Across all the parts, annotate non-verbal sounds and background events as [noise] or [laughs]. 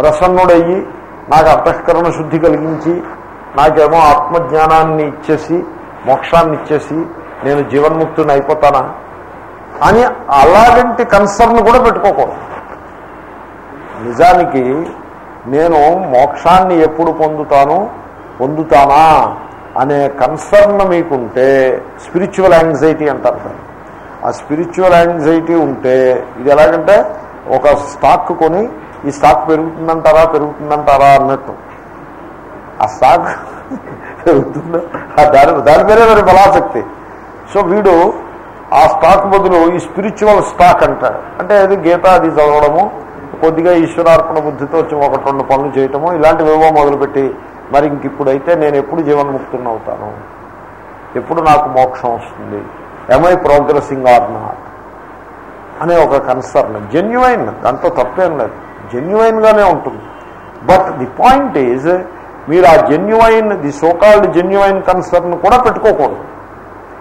ప్రసన్నుడయ్యి నాకు అంతఃకరణ శుద్ధి కలిగించి నాకేమో ఆత్మజ్ఞానాన్ని ఇచ్చేసి మోక్షాన్ని ఇచ్చేసి నేను జీవన్ముక్తుని అయిపోతానా అని అలాంటి కన్సర్న్ కూడా పెట్టుకోకూడదు నిజానికి నేను మోక్షాన్ని ఎప్పుడు పొందుతాను పొందుతానా అనే కన్సర్న్ మీకుంటే స్పిరిచువల్ యాంగ్జైటీ అంటారు సార్ ఆ స్పిరిచువల్ యాంగ్జైటీ ఉంటే ఇది ఎలాగంటే ఒక స్టాక్ కొని ఈ స్టాక్ పెరుగుతుందంటారా పెరుగుతుందంటారా అన్నట్టు ఆ స్టాక్ పెరుగుతుందా దాని దాని పేరే మరి బలాసక్తి సో వీడు ఆ స్టాక్ బదులు ఈ స్పిరిచువల్ స్టాక్ అంటాడు అంటే అది గీత అది చదవడము కొద్దిగా ఈశ్వరార్పణ బుద్ధితో ఒకటి రెండు పనులు చేయటము ఏవో మొదలుపెట్టి మరి ఇంక ఇప్పుడైతే నేను ఎప్పుడు జీవన్ముక్తుని అవుతాను ఎప్పుడు నాకు మోక్షం వస్తుంది ఎంఐ ప్రోగ్రెసింగ్ ఆర్ నాట్ అనే ఒక కన్సర్న్ జెన్యువైన్ దాంతో తప్పేం లేదు జెన్యువైన్గానే ఉంటుంది బట్ ది పాయింట్ ఈజ్ మీరు ఆ genuine the so called genuine concern కూడా పెట్టుకోకూడదు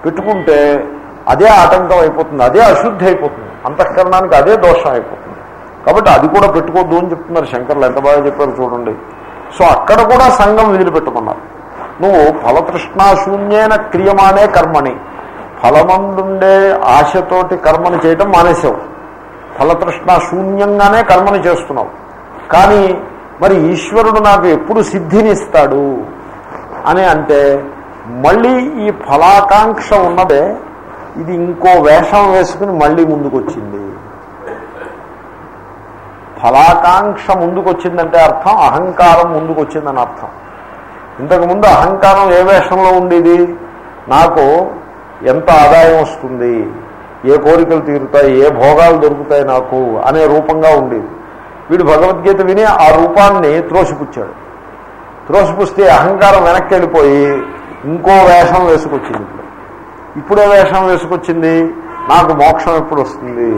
పెట్టుకుంటే అదే ఆటంకం అయిపోతుంది అదే అశుద్ధి అయిపోతుంది అంతఃకరణానికి అదే దోషం అయిపోతుంది కాబట్టి అది కూడా పెట్టుకోవద్దు అని చెప్తున్నారు శంకర్లు ఎంత బాగా చెప్పారు చూడండి సో అక్కడ కూడా సంఘం వదిలిపెట్టుకున్నారు నువ్వు ఫలతృష్ణాశూన్యైన క్రియమానే కర్మని ఫలమందుండే ఆశతోటి కర్మను చేయటం మానేసావు ఫలతృష్ణ శూన్యంగానే కర్మను చేస్తున్నావు కానీ మరి ఈశ్వరుడు నాకు ఎప్పుడు సిద్ధినిస్తాడు అని అంటే మళ్ళీ ఈ ఫలాకాంక్ష ఉన్నదే ఇది ఇంకో వేషం వేసుకుని మళ్ళీ ముందుకొచ్చింది ఫలాకాంక్ష ముందుకొచ్చిందంటే అర్థం అహంకారం ముందుకొచ్చిందని అర్థం ఇంతకుముందు అహంకారం ఏ వేషంలో ఉండేది నాకు ఎంత ఆదాయం వస్తుంది ఏ కోరికలు తీరుతాయి ఏ భోగాలు దొరుకుతాయి నాకు అనే రూపంగా ఉండేది వీడు భగవద్గీత విని ఆ రూపాన్ని త్రోసిపుచ్చాడు త్రోసిపుస్తే అహంకారం వెనక్కి వెళ్ళిపోయి ఇంకో వేషం వేసుకొచ్చింది ఇప్పుడు ఇప్పుడే వేషం వేసుకొచ్చింది నాకు మోక్షం ఎప్పుడు వస్తుంది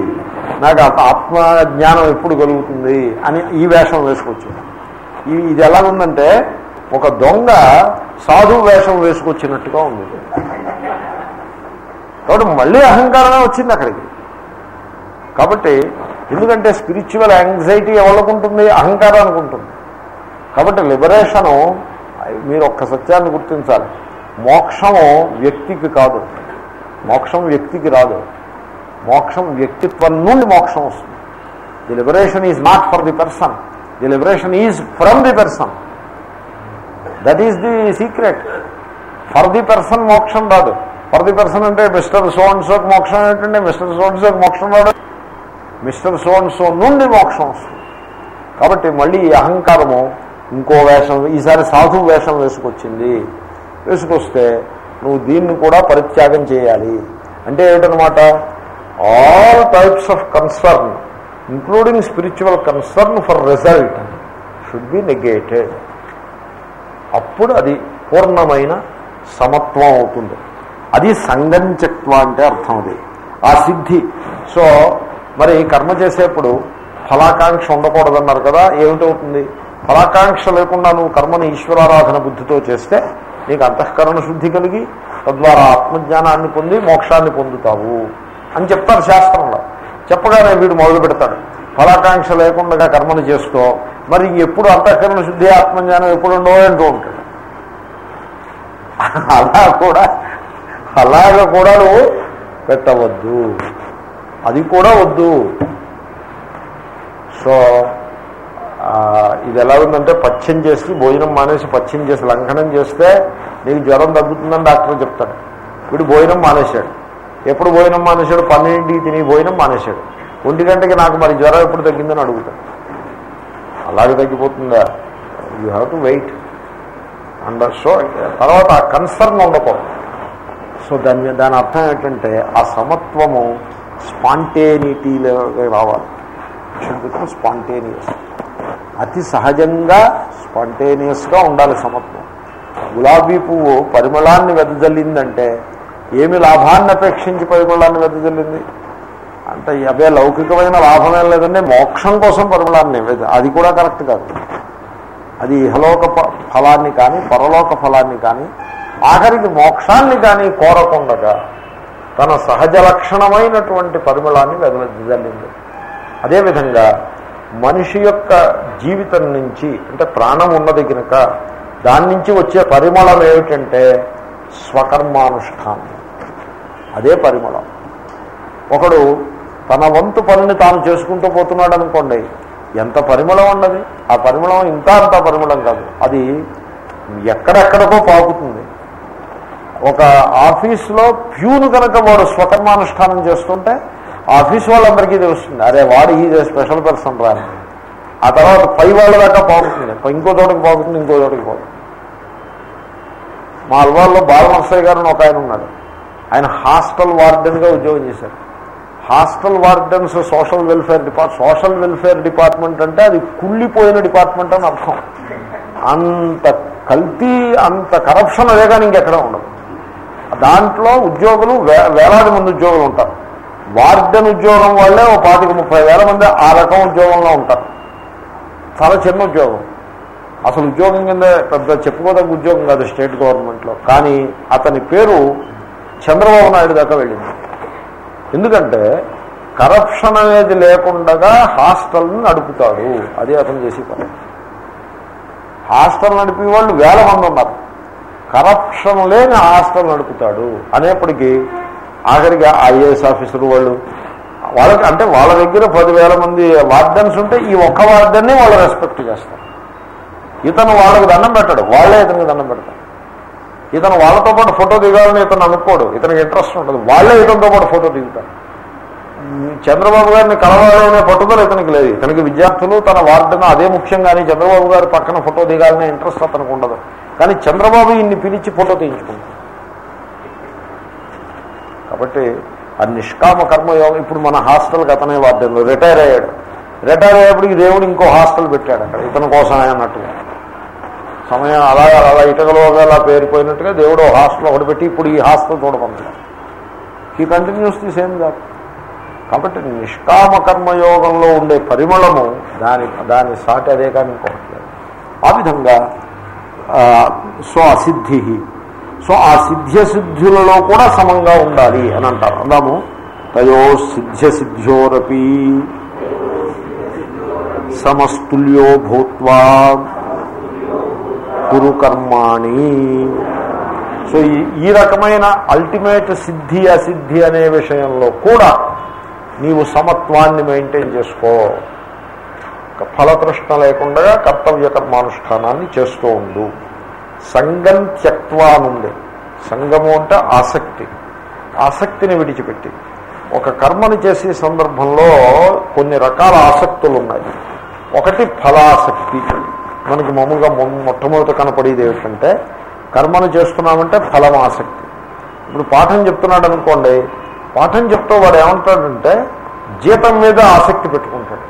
నాకు ఆత్మ జ్ఞానం ఎప్పుడు కలుగుతుంది అని ఈ వేషం వేసుకొచ్చింది ఇది ఎలాగుందంటే ఒక దొంగ సాధు వేషం వేసుకొచ్చినట్టుగా ఉంది కాబట్టి మళ్ళీ అహంకారమే వచ్చింది అక్కడికి కాబట్టి ఎందుకంటే స్పిరిచువల్ యాంగ్జైటీ ఎవరికి అహంకారం అనుకుంటుంది కాబట్టి లిబరేషను మీరు ఒక్క సత్యాన్ని గుర్తించాలి మోక్షము వ్యక్తికి కాదు మోక్షం వ్యక్తికి రాదు మోక్షం వ్యక్తిత్వం నుండి మోక్షం వస్తుంది the liberation is not for the person the liberation is from the person that is the secret for the person మోక్షం రాదు ఫర్ ది పర్సన్ అంటే మిస్టర్ సోన్సోకి మోక్షం ఏంటంటే మిస్టర్ సోన్సోకి మోక్షం రాడు మిస్టర్ సోన్సో నుండి మోక్షం వస్తుంది కాబట్టి మళ్ళీ ఈ అహంకారము ఇంకో వేషం ఈసారి సాధు వేషం వేసుకొచ్చింది వేసుకొస్తే నువ్వు దీన్ని కూడా పరిత్యాగం చేయాలి అంటే ఏమిటనమాట all types of concern including spiritual concern for result should be negated అప్పుడు అది పూర్ణమైన సమత్వం అవుతుంది అది సంగంచత్వ అంటే అర్థం అది ఆ సిద్ధి సో మరి కర్మ చేసేప్పుడు ఫలాకాంక్ష ఉండకూడదన్నారు కదా ఏమిటవుతుంది ఫలాకాంక్ష లేకుండా నువ్వు కర్మను ఈశ్వరారాధన బుద్ధితో చేస్తే నీకు అంతఃకరణ శుద్ధి కలిగి తద్వారా ఆత్మజ్ఞానాన్ని పొంది మోక్షాన్ని పొందుతావు అని చెప్తారు శాస్త్రంలో చెప్పగానే వీడు మొదలు పెడతాడు ఫలాకాంక్ష లేకుండా కర్మను చేస్తూ మరి ఎప్పుడు అంతఃకరణ శుద్ధి ఆత్మజ్ఞానం ఎప్పుడు ఉండవు అంటూ ఉంటాడు [laughs] అలా కూడా అలాగ కూడా నువ్వు పెట్టవద్దు అది కూడా వద్దు సో ఇది ఎలా ఉందంటే పచ్చం చేసి భోజనం మానేసి పచ్చం చేసి లంఘనం చేస్తే నీకు జ్వరం తగ్గుతుందని డాక్టర్ చెప్తాడు వీడు భోజనం మానేశాడు ఎప్పుడు భోజనం మానేశాడు పన్నెండింటికి తిని భోజనం మానేశాడు ఒంటి గంటకి నాకు మరి జ్వరం ఎప్పుడు తగ్గిందని అడుగుతాడు అలాగే తగ్గిపోతుందా you have to wait under so తర్వాత కన్సర్న్ ఉండకూడదు సో దాని దాని అర్థం ఏంటంటే ఆ సమత్వము స్పాంటేనిటీలో రావాలి స్పాంటేనియస్ అతి సహజంగా స్పాంటేనియస్గా ఉండాలి సమత్వం గులాబీ పువ్వు పరిమళాన్ని వెదజల్లిందంటే ఏమి లాభాన్ని అపేక్షించి పరిమళాన్ని వెదజల్లింది అంటే అవే లౌకికమైన లాభమేం లేదంటే మోక్షం కోసం పరిమళాన్ని అది కూడా కరెక్ట్ కాదు అది ఇహలోక ఫలాన్ని కానీ పరలోక ఫలాన్ని కానీ ఆఖరికి మోక్షాన్ని కానీ కోరకుండగా తన సహజ లక్షణమైనటువంటి పరిమళాన్ని వెదలదిల్లింది అదేవిధంగా మనిషి యొక్క జీవితం నుంచి అంటే ప్రాణం ఉన్నది కనుక దాని నుంచి వచ్చే పరిమళం ఏమిటంటే స్వకర్మానుష్ఠానం అదే పరిమళం ఒకడు తన వంతు పనిని తాను చేసుకుంటూ పోతున్నాడు అనుకోండి ఎంత పరిమళం ఉన్నది ఆ పరిమళం ఇంత అంత పరిమళం కాదు అది ఎక్కడెక్కడికో పాకుతుంది ఒక ఆఫీస్లో ప్యూను కనుక వాడు స్వకర్మానుష్ఠానం చేస్తుంటే ఆఫీస్ వాళ్ళందరికీ తెలుస్తుంది అరే వాడు ఈ స్పెషల్ పర్సన్ రా ఆ తర్వాత పై వాళ్ళ దాకా పాకుతుంది ఇంకో చోటకి పాకుతుంది ఇంకో చోటకి పాకుతుంది మా అల్వాళ్ళలో బాలనర్సయ్య గారు ఒక ఆయన ఉన్నాడు ఆయన హాస్టల్ వార్డెన్గా ఉద్యోగం చేశారు hostel wardens social welfare depart social welfare department అంటే అది కుళ్ళిపోయిన డిపార్ట్మెంట్ అని అర్థం అంత కల్తీ అంత కరప్షన్ అదే కానీ ఇంకెక్కడ ఉండదు దాంట్లో ఉద్యోగులు వేలాది మంది ఉద్యోగులు ఉంటారు వార్డెన్ ఉద్యోగం వాళ్ళే ఓ పాతికి ముప్పై వేల మంది ఆ రకం ఉద్యోగంలో ఉంటారు చాలా చిన్న ఉద్యోగం అసలు ఉద్యోగం కింద పెద్ద చెప్పుకోదగ్గ ఉద్యోగం కాదు స్టేట్ గవర్నమెంట్లో కానీ అతని పేరు చంద్రబాబు నాయుడు దాకా వెళ్ళింది ఎందుకంటే కరప్షన్ అనేది లేకుండా హాస్టల్ని నడుపుతాడు అదే అతను చేసే పని హాస్టల్ నడిపే వాళ్ళు వేల మంది ఉన్నారు కరప్షన్ లేని హాస్టల్ నడుపుతాడు అనేప్పటికీ ఆఖరికి ఐఏఎస్ ఆఫీసర్ వాళ్ళు వాళ్ళకి అంటే వాళ్ళ దగ్గర పదివేల మంది వార్డన్స్ ఉంటే ఈ ఒక్క వార్డన్నే వాళ్ళు రెస్పెక్ట్ చేస్తారు ఇతను వాళ్ళకి దండం పెట్టాడు వాళ్ళే ఇతనికి దండం పెడతారు ఇతను వాళ్ళతో పాటు ఫోటో దిగాలని ఇతను అనుకోడు ఇతనికి ఇంట్రెస్ట్ ఉంటుంది వాళ్ళే ఇతనితో పాటు ఫోటో దిగుతారు చంద్రబాబు గారిని కలవాలనే పట్టుదల ఇతనికి లేదు ఇతనికి విద్యార్థులు తన వార్డున అదే ముఖ్యం కానీ చంద్రబాబు గారి పక్కన ఫోటో దిగాలనే ఇంట్రెస్ట్ అతనికి ఉండదు కానీ చంద్రబాబు ఇన్ని పిలిచి ఫోటో తీయించుకుంటాడు కాబట్టి ఆ నిష్కామ కర్మయోగం ఇప్పుడు మన హాస్టల్కి అతనే వార్డు రిటైర్ అయ్యాడు రిటైర్ అయ్యేప్పుడు దేవుడు ఇంకో హాస్టల్ పెట్టాడు అక్కడ ఇతని కోసమే అన్నట్టుగా సమయం అలా అలా ఇటకలో అలా పేరిపోయినట్టుగా దేవుడు హాస్టల్ ఒకటి పెట్టి ఇప్పుడు ఈ హాస్టల్ చూడకుండా ఈ కంటిన్యూస్ తీసేం కాదు కాబట్టి నిష్కామ కర్మయోగంలో ఉండే పరిమళము దాని దాని సాటి అదే కానీ ఇంకొకటి ఆ విధంగా సో అసిద్ధి సో ఆ సిద్ధ్యసిద్ధులలో కూడా సమంగా ఉండాలి అని అంటారు అందాము తయో సిద్ధ్యసిద్ధ్యోరపి సమస్తుల్యో భూత్వా కురు కర్మాణి సో ఈ రకమైన అల్టిమేట్ సిద్ధి అసిద్ధి అనే విషయంలో కూడా నీవు సమత్వాన్ని మెయింటైన్ చేసుకో ఫలతృష్ణ లేకుండా కర్తవ్య కర్మానుష్ఠానాన్ని చేస్తూ ఉండు సంగం త్యక్వానుంది సంగము అంటే ఆసక్తి ఆసక్తిని విడిచిపెట్టి ఒక కర్మను చేసే సందర్భంలో కొన్ని రకాల ఆసక్తులు ఉన్నాయి ఒకటి ఫలాసక్తి మనకి మామూలుగా మొట్టమొదట కనపడేది ఏమిటంటే కర్మను చేస్తున్నామంటే ఫలం ఆసక్తి ఇప్పుడు పాఠం చెప్తున్నాడు అనుకోండి పాఠం చెప్తూ వాడు ఏమంటాడంటే జీతం మీద ఆసక్తి పెట్టుకుంటాడు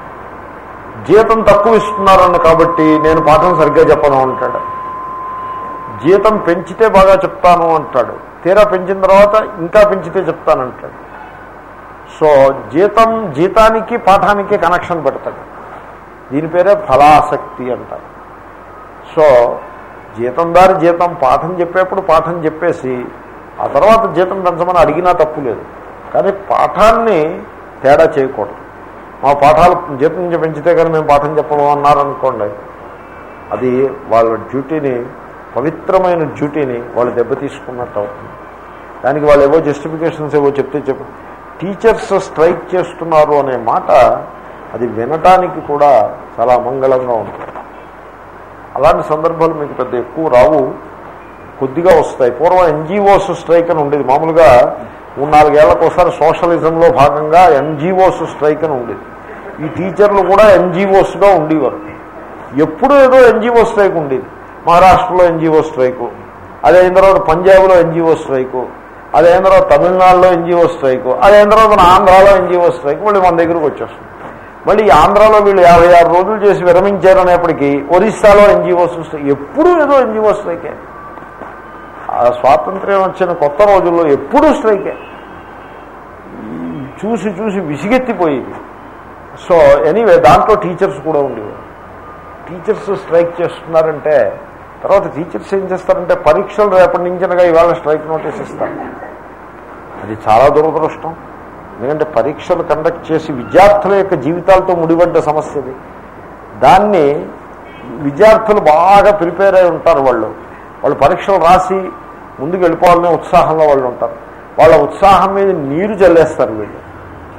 జీతం తక్కువ ఇస్తున్నారన్న కాబట్టి నేను పాఠం సరిగ్గా చెప్పను అంటాడు జీతం పెంచితే బాగా చెప్తాను అంటాడు తీరా పెంచిన తర్వాత ఇంకా పెంచితే చెప్తానంటాడు సో జీతం జీతానికి పాఠానికి కనెక్షన్ పెడతాడు దీని పేరే ఫలాసక్తి అంటారు సో జీతం దారి జీతం పాఠం చెప్పేప్పుడు పాఠం చెప్పేసి ఆ తర్వాత జీతం పెంచమని అడిగినా తప్పు లేదు కానీ పాఠాన్ని తేడా చేయకూడదు మా పాఠాలు జీతం నుంచి పెంచితే కానీ మేము పాఠం చెప్పము అన్నారనుకోండి అది వాళ్ళ డ్యూటీని పవిత్రమైన డ్యూటీని వాళ్ళు దెబ్బతీసుకున్నట్టు అవుతుంది దానికి వాళ్ళు ఏవో జస్టిఫికేషన్స్ ఏవో చెప్తే చెప్పు టీచర్స్ స్ట్రైక్ చేస్తున్నారు అనే మాట అది వినటానికి కూడా చాలా అమంగళంగా ఉంటుంది అలాంటి సందర్భాలు మీకు పెద్ద ఎక్కువ రావు కొద్దిగా వస్తాయి పూర్వం ఎన్జిఓస్ స్ట్రైక్ అని ఉండేది మామూలుగా నాలుగేళ్లకు ఒకసారి సోషలిజంలో భాగంగా ఎన్జిఓస్ స్ట్రైక్ అని ఉండేది ఈ టీచర్లు కూడా ఎన్జిఓస్గా ఉండేవారు ఎప్పుడు ఏదో ఎన్జిఓ స్ట్రైక్ ఉండేది మహారాష్ట్రలో ఎన్జిఓ స్ట్రైకు అయిన తర్వాత పంజాబ్లో ఎన్జిఓ స్ట్రైకు అయిన తర్వాత తమిళనాడులో ఎన్జిఓ స్ట్రైకు అయిన తర్వాత ఆంధ్రాలో ఎన్జిఓ స్ట్రైక్ మళ్ళీ మన దగ్గరకు వచ్చేస్తుంది మళ్ళీ ఆంధ్రాలో వీళ్ళు యాభై ఆరు రోజులు చేసి విరమించారనేప్పటికీ ఒరిస్సాలో ఎన్జిఓస్ ఎప్పుడూ ఏదో ఎన్జిఓ స్ట్రైకే స్వాతంత్ర్యం వచ్చిన కొత్త రోజుల్లో ఎప్పుడూ స్ట్రైకే చూసి చూసి విసిగెత్తిపోయింది సో ఎనీవే దాంట్లో టీచర్స్ కూడా ఉండేవారు టీచర్స్ స్ట్రైక్ చేస్తున్నారంటే తర్వాత టీచర్స్ ఏం చేస్తారంటే పరీక్షలు రేపటి నుంచినగా ఇవాళ స్ట్రైక్ నోటీస్ ఇస్తారు అది చాలా దురదృష్టం ఎందుకంటే పరీక్షలు కండక్ట్ చేసి విద్యార్థుల యొక్క జీవితాలతో ముడిపడ్డ సమస్యది దాన్ని విద్యార్థులు బాగా ప్రిపేర్ అయి ఉంటారు వాళ్ళు వాళ్ళు పరీక్షలు రాసి ముందుకు వెళ్ళిపోవాలనే ఉత్సాహంలో వాళ్ళు ఉంటారు వాళ్ళ ఉత్సాహం మీద నీరు చల్లేస్తారు వీళ్ళు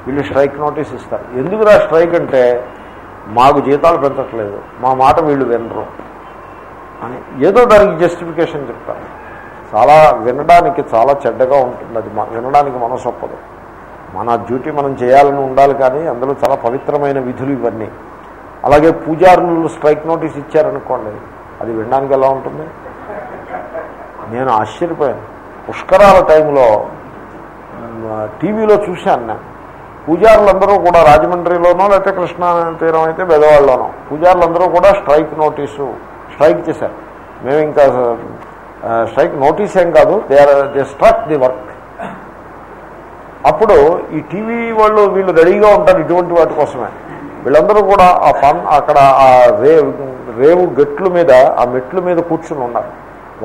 వీళ్ళు స్ట్రైక్ నోటీస్ ఇస్తారు ఎందుకురా స్ట్రైక్ అంటే మాకు జీతాలు పెంచట్లేదు మా మాట వీళ్ళు వినరు అని ఏదో దానికి జస్టిఫికేషన్ చెప్తారు చాలా వినడానికి చాలా చెడ్డగా ఉంటుంది అది వినడానికి మనసొప్పదు మన డ్యూటీ మనం చేయాలని ఉండాలి కానీ అందులో చాలా పవిత్రమైన విధులు ఇవన్నీ అలాగే పూజారులు స్ట్రైక్ నోటీస్ ఇచ్చారనుకోండి అది వినడానికి ఎలా ఉంటుంది నేను ఆశ్చర్యపోయాను పుష్కరాల టైంలో టీవీలో చూశాను నేను పూజారులందరూ కూడా రాజమండ్రిలోనో లేకపోతే కృష్ణా తీరం అయితే బెదవాళ్ళలోనో పూజారులందరూ కూడా స్ట్రైక్ నోటీసు స్ట్రైక్ చేశారు మేము ఇంకా స్ట్రైక్ నోటీస్ ఏం కాదు they are the struck the work అప్పుడు ఈ టీవీ వాళ్ళు వీళ్ళు రెడీగా ఉంటారు ఇటువంటి వాటి కోసమే వీళ్ళందరూ కూడా ఆ పన్ అక్కడ ఆ రే రేవు గట్ల మీద ఆ మెట్లు మీద కూర్చుని ఉన్నారు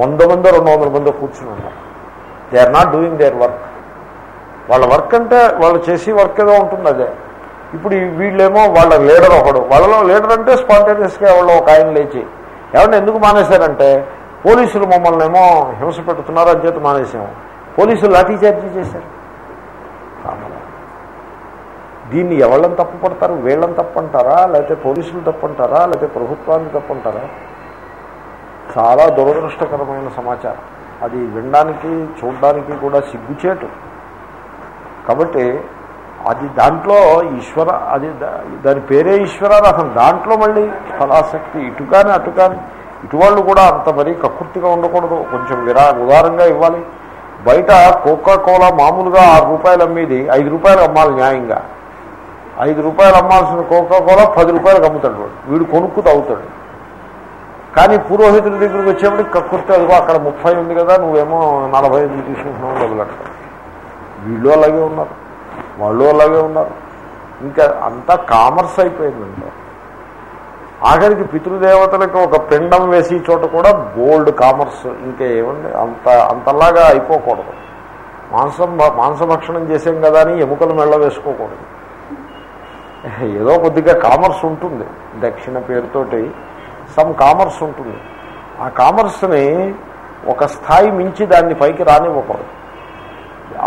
వంద మంది రెండు వందల మంది కూర్చుని ఉన్నారు they are not doing their work వాళ్ళ వర్క్ అంటే వాళ్ళు చేసి వర్క్ ఏదో ఉంటుంది అదే ఇప్పుడు వీళ్ళేమో వాళ్ళ లీడర్ ఒకడు వాళ్ళలో లీడర్ అంటే స్పాంటేనియస్గా వాళ్ళు ఒక ఆయన లేచి ఏమన్నా ఎందుకు మానేశారంటే పోలీసులు మమ్మల్ని ఏమో హింస పెడుతున్నారు అని చెప్పి మానేసాము పోలీసులు చార్జీ చేశారు దీన్ని ఎవళ్ళని తప్పు పడతారు వీళ్ళని తప్పంటారా లేకపోతే పోలీసులు తప్పంటారా లేకపోతే ప్రభుత్వాన్ని తప్పంటారా చాలా దురదృష్టకరమైన సమాచారం అది వినడానికి చూడడానికి కూడా సిగ్గుచేటు కాబట్టి అది దాంట్లో ఈశ్వర అది దాని పేరే ఈశ్వరారాధన దాంట్లో మళ్ళీ ఫలాసక్తి ఇటు కానీ అటు కానీ ఇటువాళ్ళు కూడా అంత మరీ కకృతిగా ఉండకూడదు కొంచెం విరా ఉదారంగా ఇవ్వాలి బయట కోకా కోలా మామూలుగా ఆరు రూపాయలు అమ్మేది ఐదు రూపాయలు అమ్మాలి న్యాయంగా ఐదు రూపాయలు అమ్మాల్సిన కోకా కూడా పది రూపాయలకు అమ్ముతాడు వాడు వీడు కొనుక్కు తాగుతాడు కానీ పురోహితుల దగ్గరికి వచ్చేప్పటికి కక్కుతే అదిగో అక్కడ ముప్పై ఉంది కదా నువ్వేమో నలభై ఐదు తీసుకుంటున్నావు డబ్బులట వీళ్ళు అలాగే ఉన్నారు వాళ్ళు అలాగే ఉన్నారు ఇంకా అంతా కామర్స్ అయిపోయిందండి ఆఖరికి పితృదేవతలకు ఒక పిండం వేసి చోట కూడా గోల్డ్ కామర్స్ ఇంకా ఏమండి అంత అంతలాగా అయిపోకూడదు మాంసం మాంసభక్షణం చేసాం కదా అని ఎముకలు మెళ్ళ వేసుకోకూడదు ఏదో కొద్దిగా కామర్స్ ఉంటుంది దక్షిణ పేరుతోటి సమ్ కామర్స్ ఉంటుంది ఆ కామర్స్ని ఒక స్థాయి మించి దాన్ని పైకి రానివ్వకూడదు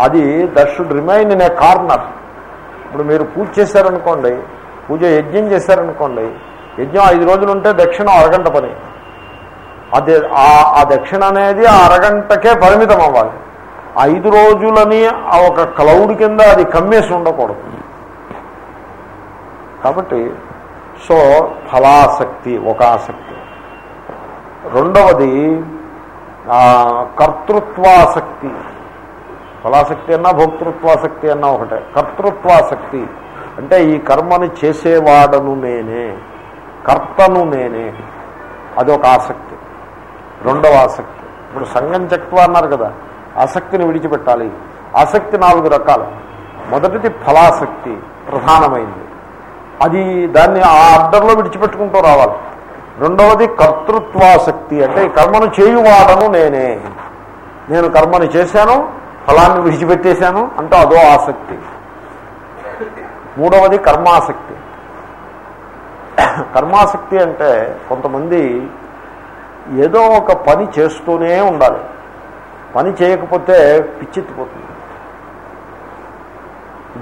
అది that remain in a corner ఇప్పుడు మీరు పూజ చేశారనుకోండి పూజ యజ్ఞం చేశారనుకోండి యజ్ఞం ఐదు రోజులు ఉంటే దక్షిణ అరగంట పని అదే ఆ దక్షిణ అనేది ఆ అరగంటకే పరిమితం అవ్వాలి ఐదు రోజులని ఒక క్లౌడ్ కింద అది కమ్మేసి ఉండకూడదు కాబట్టి సో ఫలాసక్తి ఒక ఆసక్తి రెండవది కర్తృత్వాసక్తి ఫలాసక్తి అన్నా భోక్తృత్వాసక్తి అన్నా ఒకటే కర్తృత్వాసక్తి అంటే ఈ కర్మని చేసేవాడను నేనే కర్తను నేనే అదొక ఆసక్తి రెండవ ఆసక్తి ఇప్పుడు సంఘం చక్వ అన్నారు కదా ఆసక్తిని విడిచిపెట్టాలి ఆసక్తి నాలుగు రకాలు మొదటిది ఫలాసక్తి ప్రధానమైంది అది దాన్ని ఆ అర్థంలో విడిచిపెట్టుకుంటూ రావాలి రెండవది కర్తృత్వాసక్తి అంటే కర్మను చేయువాడను నేనే నేను కర్మను చేశాను ఫలాన్ని విడిచిపెట్టేశాను అంటే అదో ఆసక్తి మూడవది కర్మాసక్తి కర్మాసక్తి అంటే కొంతమంది ఏదో ఒక పని చేస్తూనే ఉండాలి పని చేయకపోతే పిచ్చిత్తిపోతుంది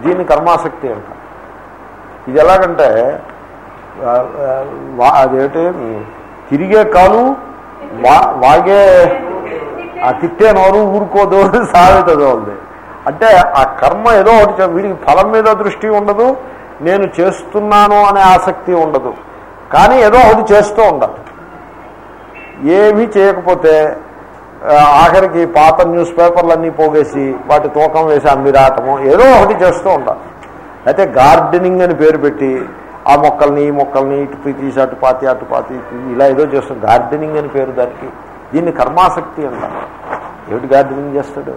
దీన్ని కర్మాసక్తి అంటారు ఇది ఎలాగంటే అదేంటి తిరిగే కాలు వాగే ఆ తిట్టే నోరు ఊరుకోదు సాగుతుంది ఉంది అంటే ఆ కర్మ ఏదో ఒకటి వీడికి ఫలం మీద దృష్టి ఉండదు నేను చేస్తున్నాను అనే ఆసక్తి ఉండదు కానీ ఏదో ఒకటి చేస్తూ ఉండాలి ఏమీ చేయకపోతే ఆఖరికి పాత న్యూస్ పేపర్లన్నీ పోగేసి వాటి తూకం వేసి అమ్మిరాటము ఏదో ఒకటి చేస్తూ ఉండాలి అయితే గార్డెనింగ్ అని పేరు పెట్టి ఆ మొక్కల్ని ఈ మొక్కల్ని ఇటు తీసి అటు పాతి అటు పాతి ఇలా ఏదో చేస్తాం గార్డెనింగ్ అని పేరు దానికి దీన్ని కర్మాసక్తి అంటారు ఏమిటి గార్డెనింగ్ చేస్తాడు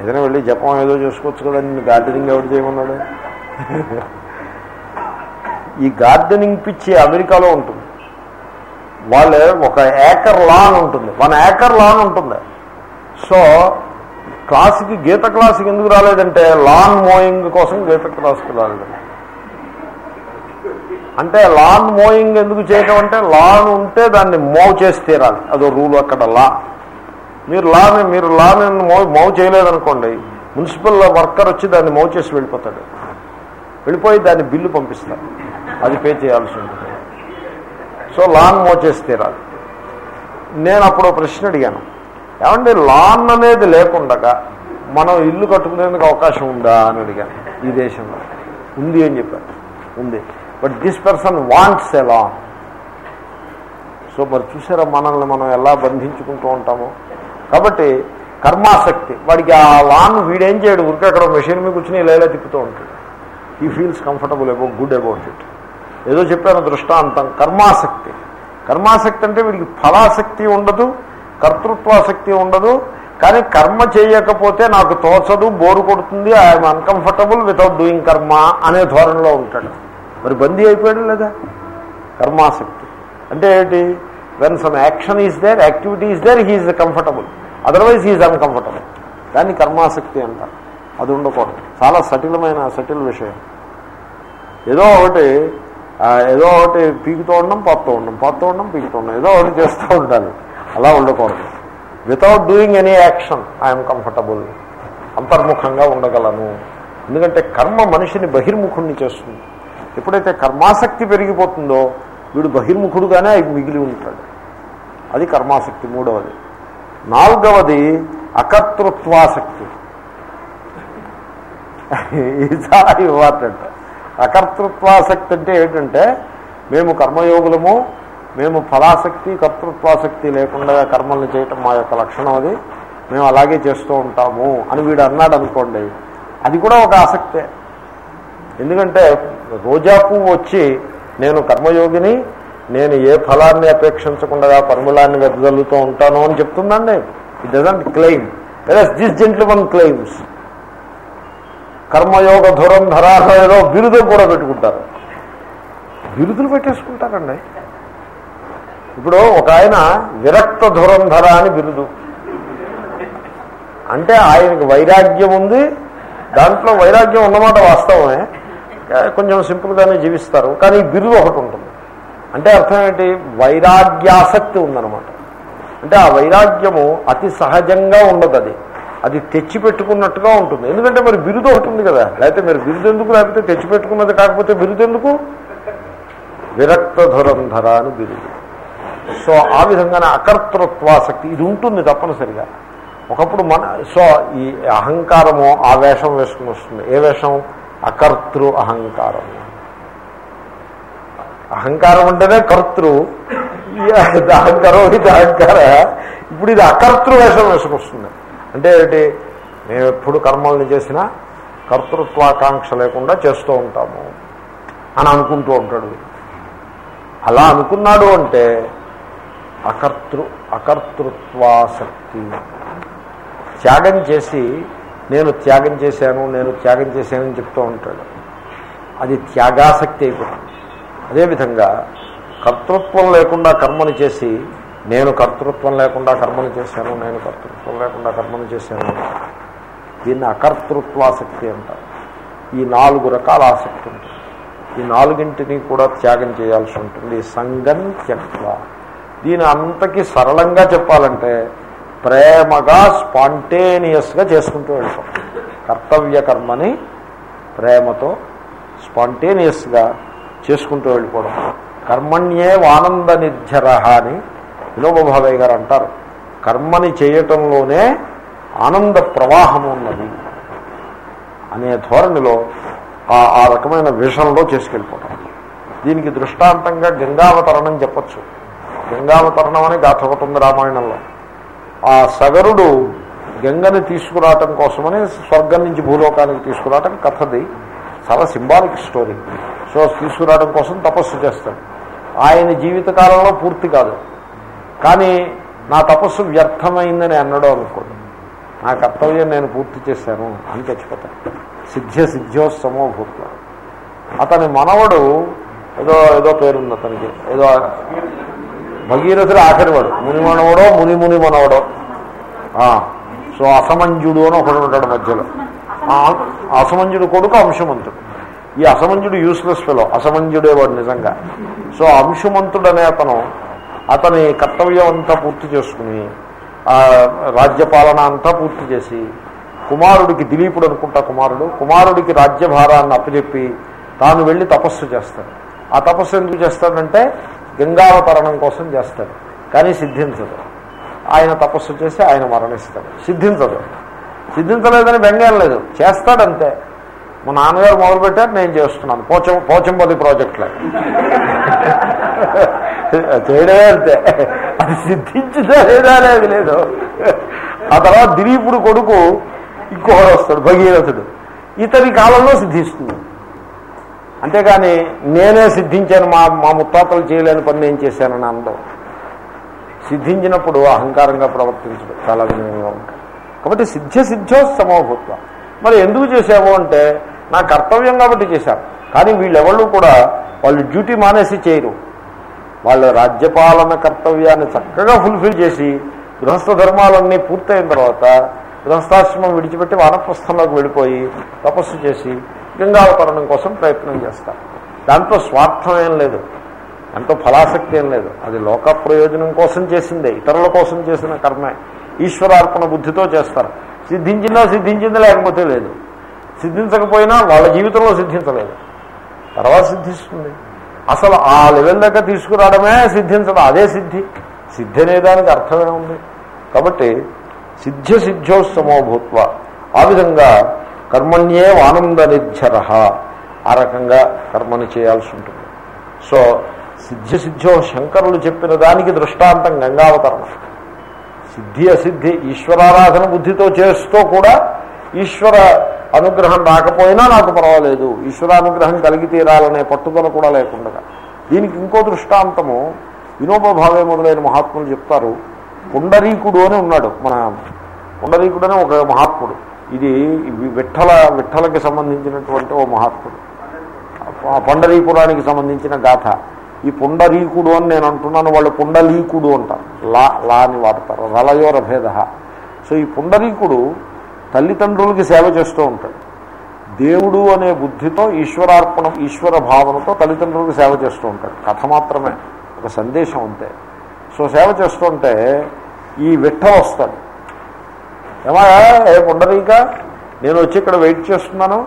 ఏదైనా వెళ్ళి జపం ఏదో చేసుకోవచ్చు కదా నిన్ను గార్డెనింగ్ ఎవరు చేయమన్నాడు ఈ గార్డెనింగ్ పిచ్చి అమెరికాలో ఉంటుంది వాళ్ళు ఒక ఏకర్ లాన్ ఉంటుంది వన్ ఏకర్ లాన్ ఉంటుంది సో క్లాసుకి గీత క్లాసుకి ఎందుకు రాలేదంటే లాన్ మోయింగ్ కోసం గీత క్లాసుకి రాలేదండి అంటే లాన్ మోయింగ్ ఎందుకు చేయటం అంటే లాన్ ఉంటే దాన్ని మోవ్ చేసి తీరాలి అదో రూల్ అక్కడ లా మీరు లాని మీరు లాని మోవ్ మోవ్ చేయలేదనుకోండి మున్సిపల్ వర్కర్ వచ్చి దాన్ని మోవ్ చేసి వెళ్ళిపోతాడు వెళ్ళిపోయి దాన్ని బిల్లు పంపిస్తారు అది పే చేయాల్సి ఉంటుంది సో లాన్ మోవ్ చేసి తీరాలి నేను అప్పుడు ప్రశ్న అడిగాను ఏమండి లాన్ అనేది లేకుండగా మనం ఇల్లు కట్టుకునేందుకు అవకాశం ఉందా అని అడిగాను ఈ దేశంలో ఉంది అని చెప్పారు ఉంది but this person wants a lawn so మరి చూసారా మనల్ని మనం ఎలా బంధించుకుంటూ ఉంటామో కాబట్టి కర్మాసక్తి వాడికి ఆ లాన్ వీడేం చేయడు ఊరికే అక్కడ మెషిన్ మీద కూర్చుని లేలా తిప్పుతూ ఉంటాడు ఈ feels comfortable about good about it ఏదో చెప్పాను దృష్టాంతం కర్మాసక్తి కర్మాసక్తి అంటే వీడికి ఫలాసక్తి ఉండదు కర్తృత్వాసక్తి ఉండదు కానీ కర్మ చేయకపోతే నాకు తోచదు బోరు కొడుతుంది I'm uncomfortable without doing karma అనే ధోరణిలో ఉంటాడు మరి బందీ అయిపోయాడు లేదా కర్మాసక్తి అంటే ఏంటి when some action is there activity is there he's comfortable otherwise he's uncomfortable దాన్ని కర్మాసక్తి అంటారు అది ఉండకూడదు చాలా సటిలమైన సటిల్ విషయం ఏదో ఒకటి ఏదో ఒకటి పీకుతూ ఉండడం పాపుతూ ఉండడం పాపుతూ ఉండడం పీకుతూ ఉండడం ఏదో ఒకటి చేస్తూ ఉండాలి అలా ఉండకూడదు without doing any action I'm comfortable అంతర్ముఖంగా ఉండగలను ఎందుకంటే కర్మ మనిషిని బహిర్ముఖుడిని చేస్తుంది ఎప్పుడైతే కర్మాసక్తి పెరిగిపోతుందో వీడు బహిర్ముఖుడుగానే మిగిలి ఉంటాడు అది కర్మాసక్తి మూడవది నాలుగవది అకర్తృత్వాసక్తి [laughs] ఇది చాలా ఇంపార్టెంట్ అకర్తృత్వాసక్తి అంటే ఏంటంటే మేము కర్మయోగులము మేము ఫలాసక్తి కర్తృత్వాసక్తి లేకుండా కర్మల్ని చేయటం మా యొక్క లక్షణం అది మేము అలాగే చేస్తూ ఉంటాము అని వీడు అన్నాడు అనుకోండి అది కూడా ఒక ఆసక్తే ఎందుకంటే రోజా పువ్వు వచ్చి నేను కర్మయోగిని నేను ఏ ఫలాన్ని అపేక్షించకుండా పరుములాన్ని వెదజల్లుతూ ఉంటాను అని చెప్తుందండి it doesn't claim this this one claims karma yoga ధురం ఏదో బిరుదం కూడా పెట్టుకుంటారు బిరుదులు పెట్టేసుకుంటారండి ఇప్పుడు ఒక ఆయన విరక్త ధురంధర అని బిరుదు అంటే ఆయనకు వైరాగ్యం ఉంది దాంట్లో వైరాగ్యం ఉన్నమాట వాస్తవమే కొంచెం సింపుల్గానే జీవిస్తారు కానీ బిరుదు ఒకటి ఉంటుంది అంటే అర్థం ఏంటి వైరాగ్యాసక్తి ఉందన్నమాట అంటే ఆ వైరాగ్యము అతి సహజంగా ఉండదు అది అది తెచ్చిపెట్టుకున్నట్టుగా ఉంటుంది ఎందుకంటే మరి బిరుదు ఒకటి ఉంది కదా లేకపోతే మీరు బిరుదు ఎందుకు లేకపోతే తెచ్చిపెట్టుకున్నది కాకపోతే బిరుదు ఎందుకు విరక్త ధురంధర అని బిరుదు సో ఆ విధంగానే అకర్తృత్వాసక్తి ఇది ఉంటుంది తప్పనిసరిగా ఒకప్పుడు మన సో ఈ అహంకారము ఆ వేషం వేసుకుని వస్తుంది ఏ వేషం అకర్తృ అహంకారం అహంకారం అంటేనే కర్తృ ఇది అహంకారం ఇది అహంకార ఇప్పుడు ఇది అకర్తృ వేషం వేసుకొస్తుంది అంటే ఏమిటి మేము ఎప్పుడు కర్మల్ని చేసినా కర్తృత్వాకాంక్ష లేకుండా చేస్తూ ఉంటాము అని అనుకుంటూ ఉంటాడు అలా అనుకున్నాడు అంటే అకర్తృ అకర్తృత్వాసక్తి త్యాగం చేసి నేను త్యాగం చేశాను నేను త్యాగం చేశానని చెప్తూ ఉంటాడు అది త్యాగాసక్తి అయిపోతుంది అదేవిధంగా కర్తృత్వం లేకుండా కర్మను చేసి నేను కర్తృత్వం లేకుండా కర్మను చేశాను నేను కర్తృత్వం లేకుండా కర్మను చేశాను దీన్ని అకర్తృత్వాసక్తి అంటారు ఈ నాలుగు రకాల ఆసక్తి ఉంటుంది ఈ నాలుగింటిని కూడా త్యాగం చేయాల్సి ఉంటుంది సంగం త్యక్వా దీని అంతకి సరళంగా చెప్పాలంటే ప్రేమగా స్పాంటేనియస్గా చేసుకుంటూ వెళ్తాం కర్తవ్య కర్మని ప్రేమతో స్పాంటేనియస్గా చేసుకుంటూ వెళ్ళిపోవడం కర్మణ్యే వానంద నిధ్యర అని విలోభావయ్య గారు అంటారు కర్మని చేయటంలోనే ఆనంద ప్రవాహం ఉన్నది అనే ధోరణిలో ఆ రకమైన విషంలో చేసుకెళ్ళిపోవటం దీనికి దృష్టాంతంగా గంగావతరణం చెప్పచ్చు గంగావతరణం అని గాథ ఒకటి ఉంది రామాయణంలో ఆ సగరుడు గంగని తీసుకురావటం కోసమని స్వర్గం నుంచి భూలోకానికి తీసుకురావటం కథది చాలా సింబాలిక్ స్టోరీ సో తీసుకురావడం కోసం తపస్సు చేస్తాడు ఆయన జీవితకాలంలో పూర్తి కాదు కానీ నా తపస్సు వ్యర్థమైందని అన్నాడు అనుకోండి నా కర్తవ్యం నేను పూర్తి చేశాను అని తెచ్చిపోతాను సిద్ధ్య సిద్ధ్యోత్సమో భూత్వ అతని మనవడు ఏదో ఏదో పేరుంది అతనికి ఏదో భగీరథుడు ఆఖరివాడు ముని మనవడో ముని ముని మనవడో సో అసమంజుడు అని ఒకడు ఉంటాడు మధ్యలో అసమంజుడు కొడుకు అంశమంతుడు ఈ అసమంజుడు యూస్లెస్ ఫెలో అసమంజుడేవాడు నిజంగా సో అంశమంతుడు అనే అతను అతని కర్తవ్యం అంతా పూర్తి చేసుకుని రాజ్యపాలన అంతా పూర్తి చేసి కుమారుడికి దిలీపుడు అనుకుంటా కుమారుడు కుమారుడికి రాజ్యభారాన్ని అప్పచెప్పి తాను వెళ్ళి తపస్సు చేస్తాడు ఆ తపస్సు ఎందుకు చేస్తాడంటే గంగావతరణం కోసం చేస్తాడు కానీ సిద్ధించదు ఆయన తపస్సు చేసి ఆయన మరణిస్తాడు సిద్ధించదు సిద్ధించలేదని బెంగేం లేదు చేస్తాడంతే మా నాన్నగారు మొదలుపెట్టారు నేను చేస్తున్నాను పోచం పోచంపల్లి ప్రాజెక్టులో చేయడమే అంతే అది సిద్ధించదా లేదా లేదు లేదు ఆ తర్వాత దిలీపుడు కొడుకు ఇంకోడు వస్తాడు భగీరథుడు ఇతని కాలంలో సిద్ధిస్తుంది అంతేగాని నేనే సిద్ధించాను మా మా ముత్తాతలు చేయలేని పని నేను చేశానని అందం సిద్ధించినప్పుడు అహంకారంగా ప్రవర్తించడం చాలా వినయంగా ఉంటుంది కాబట్టి సిద్ధ్య సిద్ధ్యో సమభూత్వం మరి ఎందుకు చేశాము అంటే నా కర్తవ్యం కాబట్టి చేశాను కానీ వీళ్ళెవళ్ళు కూడా వాళ్ళు డ్యూటీ మానేసి చేయరు వాళ్ళ రాజ్యపాలన కర్తవ్యాన్ని చక్కగా ఫుల్ఫిల్ చేసి గృహస్థ ధర్మాలన్నీ పూర్తయిన తర్వాత గృహస్థాశ్రమం విడిచిపెట్టి వానప్రస్థంలోకి వెళ్ళిపోయి తపస్సు చేసి లింగావతరణం కోసం ప్రయత్నం చేస్తారు దాంట్లో స్వార్థం ఏం లేదు ఎంతో ఫలాసక్తి ఏం లేదు అది లోక ప్రయోజనం కోసం చేసిందే ఇతరుల కోసం చేసిన కర్మే ఈశ్వరార్పణ బుద్ధితో చేస్తారు సిద్ధించినా సిద్ధించింది లేకపోతే లేదు సిద్ధించకపోయినా వాళ్ళ జీవితంలో సిద్ధించలేదు తర్వాత సిద్ధిస్తుంది అసలు ఆ లెవెల్ దగ్గర తీసుకురావడమే సిద్ధించడం అదే సిద్ధి సిద్ధి అనేదానికి దానికి అర్థమే ఉంది కాబట్టి సిద్ధ్య సిద్ధ్యోత్సమో భూత్వ ఆ విధంగా కర్మణ్యే ఆనందనిధ్యర ఆ రకంగా కర్మని చేయాల్సి ఉంటుంది సో సిద్ధ్యో శంకరులు చెప్పిన దానికి దృష్టాంతం గంగావతరణం సిద్ధి అసిద్ధి ఈశ్వరారాధన బుద్ధితో చేస్తూ కూడా ఈశ్వర అనుగ్రహం రాకపోయినా నాకు పర్వాలేదు ఈశ్వరానుగ్రహం కలిగి తీరాలనే పట్టుదల కూడా లేకుండా దీనికి ఇంకో దృష్టాంతము వినోబభావే మొదలైన మహాత్ములు చెప్తారు పుండరీకుడు అని ఉన్నాడు మన పుండరీకుడు అనే ఒక మహాత్ముడు ఇది విఠల విఠలకి సంబంధించినటువంటి ఓ మహాత్ముడు పండరీపురానికి సంబంధించిన గాథ ఈ పుండరీకుడు అని నేను అంటున్నాను వాళ్ళు పుండలీకుడు అంటారు లా లా అని వాడతారు రలయోర భేద సో ఈ పుండరీకుడు తల్లిదండ్రులకి సేవ చేస్తూ ఉంటాడు దేవుడు అనే బుద్ధితో ఈశ్వరార్పణం ఈశ్వర భావనతో తల్లిదండ్రులకు సేవ చేస్తూ ఉంటాడు కథ మాత్రమే ఒక సందేశం అంతే సో సేవ చేస్తుంటే ఈ విఠ వస్తాడు ఏమా ఏ పుండరీక నేను వచ్చి ఇక్కడ వెయిట్ చేస్తున్నాను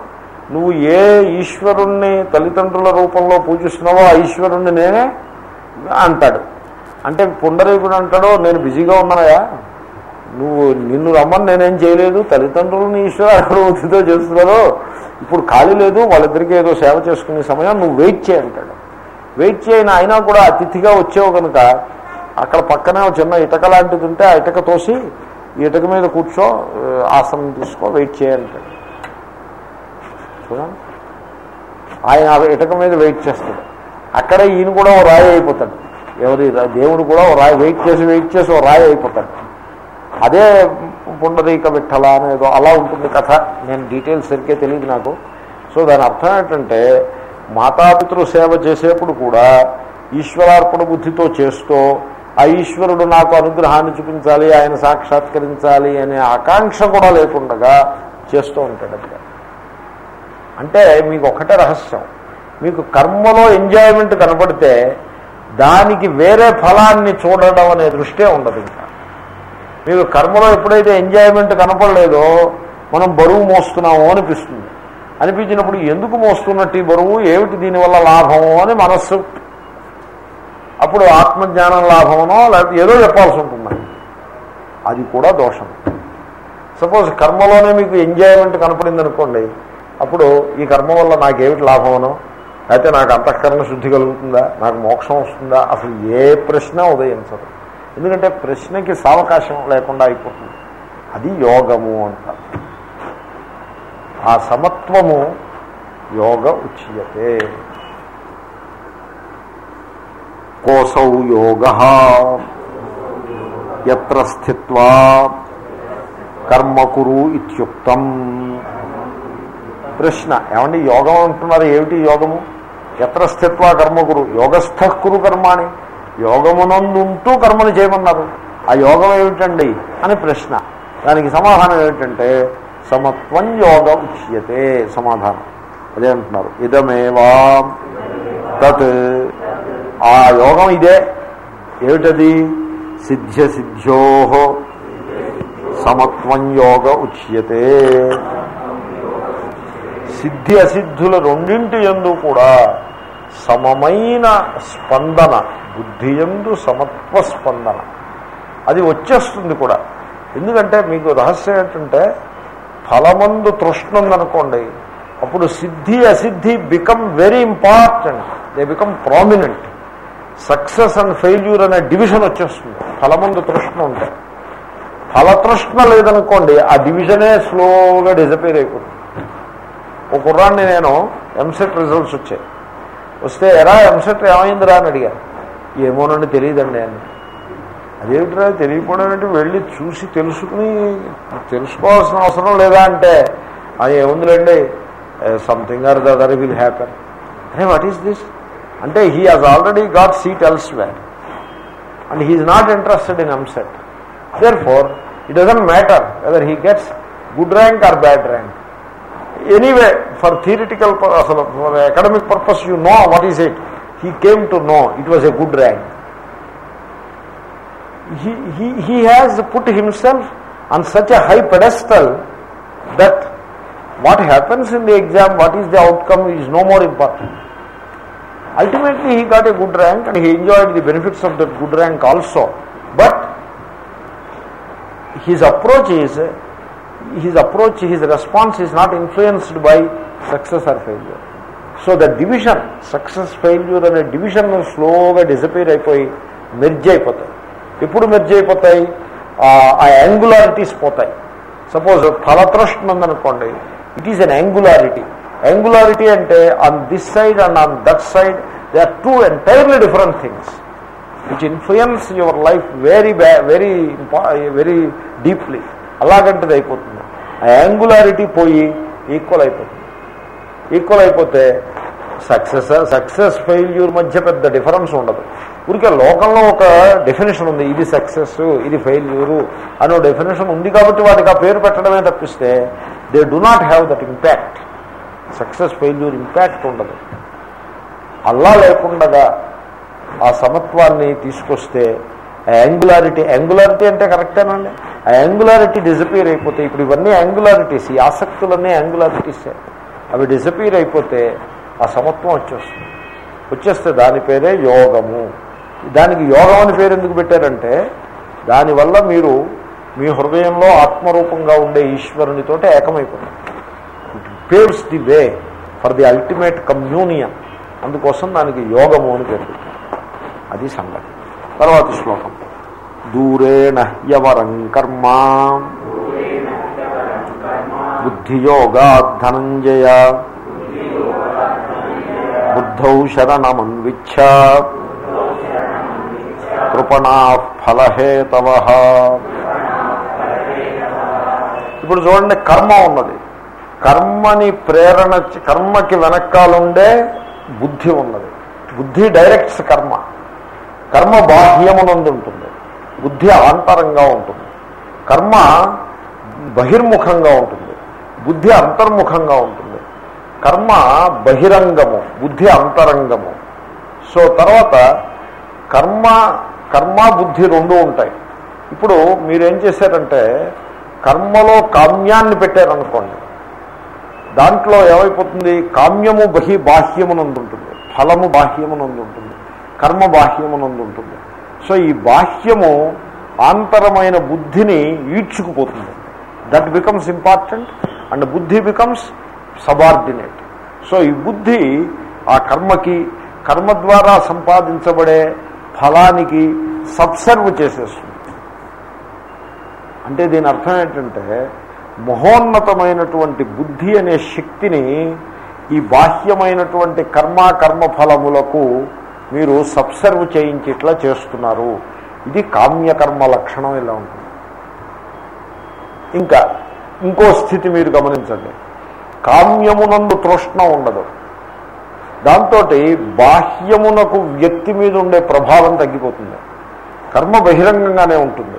నువ్వు ఏ ఈశ్వరుణ్ణి తల్లిదండ్రుల రూపంలో పూజిస్తున్నావో ఆ ఈశ్వరుణ్ణి నేనే అంటాడు అంటే పుండరీకుడు అంటాడో నేను బిజీగా ఉన్నాయా నువ్వు నిన్ను రమ్మని నేనేం చేయలేదు తల్లిదండ్రులను ఈశ్వర అక్కడ ఉద్ధితో ఇప్పుడు ఖాళీ లేదు వాళ్ళిద్దరికీ ఏదో సేవ చేసుకునే సమయం నువ్వు వెయిట్ చేయంటాడు వెయిట్ చేయని అయినా కూడా అతిథిగా వచ్చావు కనుక అక్కడ పక్కనే చిన్న ఇటక లాంటిది ఉంటే ఆ ఇటక తోసి ఇటుక మీద కూర్చో ఆసనం తీసుకో వెయిట్ చేయాలంటాడు చూడండి ఆయన ఇటక మీద వెయిట్ చేస్తాడు అక్కడ ఈయన కూడా ఓ రాయి అయిపోతాడు ఎవరి దేవుడు కూడా ఓ రాయి వెయిట్ చేసి వెయిట్ చేసి ఓ రాయి అయిపోతాడు అదే పుండరీక విఠల అనేదో అలా ఉంటుంది కథ నేను డీటెయిల్స్ సరిగ్గా తెలియదు నాకు సో దాని అర్థం ఏంటంటే మాతాపితృ సేవ చేసేప్పుడు కూడా ఈశ్వరార్పణ బుద్ధితో చేస్తూ ఆ ఈశ్వరుడు నాకు అనుగ్రహాన్ని చూపించాలి ఆయన సాక్షాత్కరించాలి అనే ఆకాంక్ష కూడా లేకుండగా చేస్తూ ఉంటాడు అక్కడ అంటే మీకు ఒకటే రహస్యం మీకు కర్మలో ఎంజాయ్మెంట్ కనపడితే దానికి వేరే ఫలాన్ని చూడడం అనే దృష్టే ఉండదు ఇంకా మీకు కర్మలో ఎప్పుడైతే ఎంజాయ్మెంట్ కనపడలేదో మనం బరువు మోస్తున్నాము అనిపిస్తుంది అనిపించినప్పుడు ఎందుకు మోస్తున్నట్టు ఈ బరువు ఏమిటి దీనివల్ల లాభము అని మనస్సు అప్పుడు ఆత్మజ్ఞానం లాభమనో లేకపోతే ఏదో చెప్పాల్సి ఉంటుంది అది కూడా దోషం సపోజ్ కర్మలోనే మీకు ఎంజాయ్మెంట్ కనపడింది అనుకోండి అప్పుడు ఈ కర్మ వల్ల నాకేమిటి లాభమనో అయితే నాకు అంతఃకరణ శుద్ధి కలుగుతుందా నాకు మోక్షం వస్తుందా అసలు ఏ ప్రశ్న ఉదయించదు ఎందుకంటే ప్రశ్నకి సావకాశం లేకుండా అయిపోతుంది అది యోగము అంటారు ఆ సమత్వము యోగ ఉచ్యతే కోసౌ యోగ ఎత్ర స్థిత్వా కర్మ కురు ఇత్యుక్తం ప్రశ్న ఏమండి యోగం అంటున్నారు ఏమిటి యోగము ఎత్ర స్థిత్వ కర్మకురు యోగస్థ కురు కర్మాణి యోగమునందుంటూ కర్మను చేయమన్నారు ఆ యోగం ఏమిటండి అని ప్రశ్న దానికి సమాధానం ఏమిటంటే సమత్వం యోగ ఉచ్యతే సమాధానం అదే అంటున్నారు ఇదమేవా తత్ ఆ యోగం ఇదే ఏమిటది సిద్ధ్య సిద్ధ్యో సమత్వం యోగ ఉచ్యతే సిద్ధి అసిద్ధుల రెండింటి ఎందు కూడా సమమైన స్పందన బుద్ధి ఎందు సమత్వ స్పందన అది వచ్చేస్తుంది కూడా ఎందుకంటే మీకు రహస్యం ఏంటంటే ఫలమందు తృష్ణ ఉందనుకోండి అప్పుడు సిద్ధి అసిద్ధి become very important they become prominent success and failure అనే డివిజన్ వచ్చేస్తుంది ఫలముందు తృష్ణ ఉంటాయి ఫలతృష్ణ లేదనుకోండి ఆ డివిజనే స్లోగా డిజపేర్ అయిపోతుంది ఒక కుర్రాన్ని నేను ఎంసెట్ రిజల్ట్స్ వచ్చాయి వస్తే ఎరా ఎంసెట్ ఏమైందిరా అని అడిగాను ఏమోనండి తెలియదండి అని అదేమిట్రా తెలియకపోవడం అంటే వెళ్ళి చూసి తెలుసుకుని తెలుసుకోవాల్సిన అవసరం లేదా అంటే అది ఏముందిలేండి something or other will happen అరే what is this Ante uh, he has already got seat elsewhere and he is not interested in MSET. Therefore, it doesn't matter whether he gets good rank or bad rank. Anyway, for theoretical, uh, for academic purpose, you know what is it. He came to know it was a good rank. He has put himself on such a high pedestal that what happens in the exam, what is the outcome is no more important. ultimately he got a good rank and he enjoyed the benefits of that good rank also but his approach is his approach his response is not influenced by success or failure so the division success failure అనే division స్లోగా disappear అయిపోయి merge అయిపోతాయి ఎప్పుడు merge అయిపోతాయి ఆ angularities పోతాయి suppose తలత్రస్ట్ ఉందనుకోండి it is an angularity angularity అంటే on this side and on that side they are two entirely different things which influence your life very ba very very deeply అలాగంటిది అయిపోతుంది ఆ యాంగులారిటీ పోయి equal అయిపోతుంది equal అయిపోతే success success failure మధ్య పెద్ద difference ఉండదు ఊరికే లోకంలో ఒక డెఫినేషన్ ఉంది ఇది సక్సెస్ ఇది ఫెయిల్యూరు అనే డెఫినేషన్ ఉంది కాబట్టి వాటికి ఆ పేరు పెట్టడమే తప్పిస్తే they do not have that impact success failure impact ఉండదు అల్లా లేకుండా ఆ సమత్వాన్ని తీసుకొస్తే యాంగులారిటీ యాంగులారిటీ అంటే కరెక్టేనండి ఆ యాంగులారిటీ డిజపీర్ అయిపోతే ఇప్పుడు ఇవన్నీ యాంగులారిటీస్ ఈ ఆసక్తులన్నీ యాంగులారిటీసే అవి డిజపీర్ అయిపోతే ఆ సమత్వం వచ్చేస్తుంది వచ్చేస్తే దాని పేరే యోగము దానికి యోగం అని పేరు ఎందుకు పెట్టారంటే దానివల్ల మీరు మీ హృదయంలో ఆత్మరూపంగా ఉండే ఈశ్వరునితోటి ఏకమైపోతారు paves the way for the ultimate communion అందుకోసం దానికి యోగము అని పేరు అది సంగతి తర్వాత శ్లోకం దూరేణ యవరం కర్మ ధనంజయ బుద్ధౌ శరణమన్విచ్చ కృపణా ఫలహేతవ ఇప్పుడు చూడండి కర్మ ఉన్నది కర్మని ప్రేరణ కర్మకి ఉండే బుద్ధి ఉన్నది బుద్ధి డైరెక్ట్స్ కర్మ కర్మ బాహ్యమునందు ఉంటుంది బుద్ధి ఆంతరంగా ఉంటుంది కర్మ బహిర్ముఖంగా ఉంటుంది బుద్ధి అంతర్ముఖంగా ఉంటుంది కర్మ బహిరంగము బుద్ధి అంతరంగము సో తర్వాత కర్మ కర్మ బుద్ధి రెండు ఉంటాయి ఇప్పుడు మీరేం చేశారంటే కర్మలో కామ్యాన్ని పెట్టారనుకోండి దాంట్లో ఏమైపోతుంది కామ్యము బహి బాహ్యమునందు ఉంటుంది ఫలము బాహ్యమునందు ఉంటుంది కర్మ బాహ్యమునందు ఉంటుంది సో ఈ బాహ్యము ఆంతరమైన బుద్ధిని ఈడ్చుకుపోతుంది దట్ బికమ్స్ ఇంపార్టెంట్ అండ్ బుద్ధి బికమ్స్ సబార్డినేట్ సో ఈ బుద్ధి ఆ కర్మకి కర్మ ద్వారా సంపాదించబడే ఫలానికి సబ్సర్వ్ చేసేస్తుంది అంటే దీని అర్థం ఏంటంటే మహోన్నతమైనటువంటి బుద్ధి అనే శక్తిని ఈ బాహ్యమైనటువంటి కర్మ కర్మఫలములకు మీరు సబ్సర్వ్ చేయించేట్లా చేస్తున్నారు ఇది కామ్యకర్మ లక్షణం ఇలా ఉంటుంది ఇంకా ఇంకో స్థితి మీరు గమనించండి కామ్యమునందు తృష్ణ ఉండదు దాంతో బాహ్యమునకు వ్యక్తి మీద ఉండే ప్రభావం తగ్గిపోతుంది కర్మ బహిరంగంగానే ఉంటుంది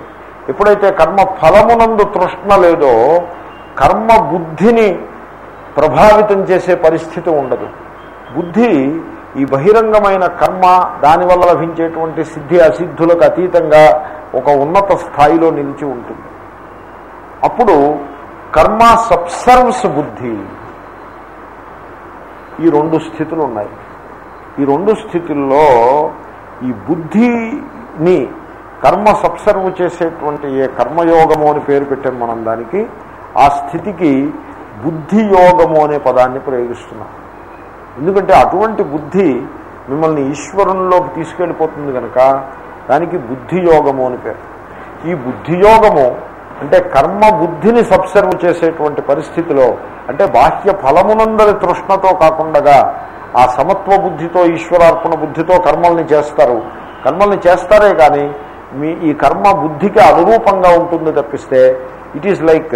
ఎప్పుడైతే కర్మ ఫలమునందు తృష్ణ లేదో కర్మ బుద్ధిని ప్రభావితం చేసే పరిస్థితి ఉండదు బుద్ధి ఈ బహిరంగమైన కర్మ దానివల్ల లభించేటువంటి సిద్ధి అసిద్ధులకు అతీతంగా ఒక ఉన్నత స్థాయిలో నిలిచి ఉంటుంది అప్పుడు కర్మ సబ్సర్వ్స్ బుద్ధి ఈ రెండు స్థితులు ఉన్నాయి ఈ రెండు స్థితుల్లో ఈ బుద్ధిని కర్మ సబ్సర్వ్ చేసేటువంటి ఏ కర్మయోగము అని పేరు పెట్టాం మనం దానికి ఆ స్థితికి బుద్ధియోగము అనే పదాన్ని ప్రయోగిస్తున్నాం ఎందుకంటే అటువంటి బుద్ధి మిమ్మల్ని ఈశ్వరంలోకి తీసుకెళ్ళిపోతుంది కనుక దానికి బుద్ధియోగము అని పేరు ఈ బుద్ధియోగము అంటే కర్మ బుద్ధిని సబ్సర్వ్ చేసేటువంటి పరిస్థితిలో అంటే బాహ్య ఫలమునందరి తృష్ణతో కాకుండా ఆ సమత్వ బుద్ధితో ఈశ్వరార్పణ బుద్ధితో కర్మల్ని చేస్తారు కర్మల్ని చేస్తారే కానీ మీ ఈ కర్మ బుద్ధికి అనురూపంగా ఉంటుంది తప్పిస్తే ఇట్ ఈస్ లైక్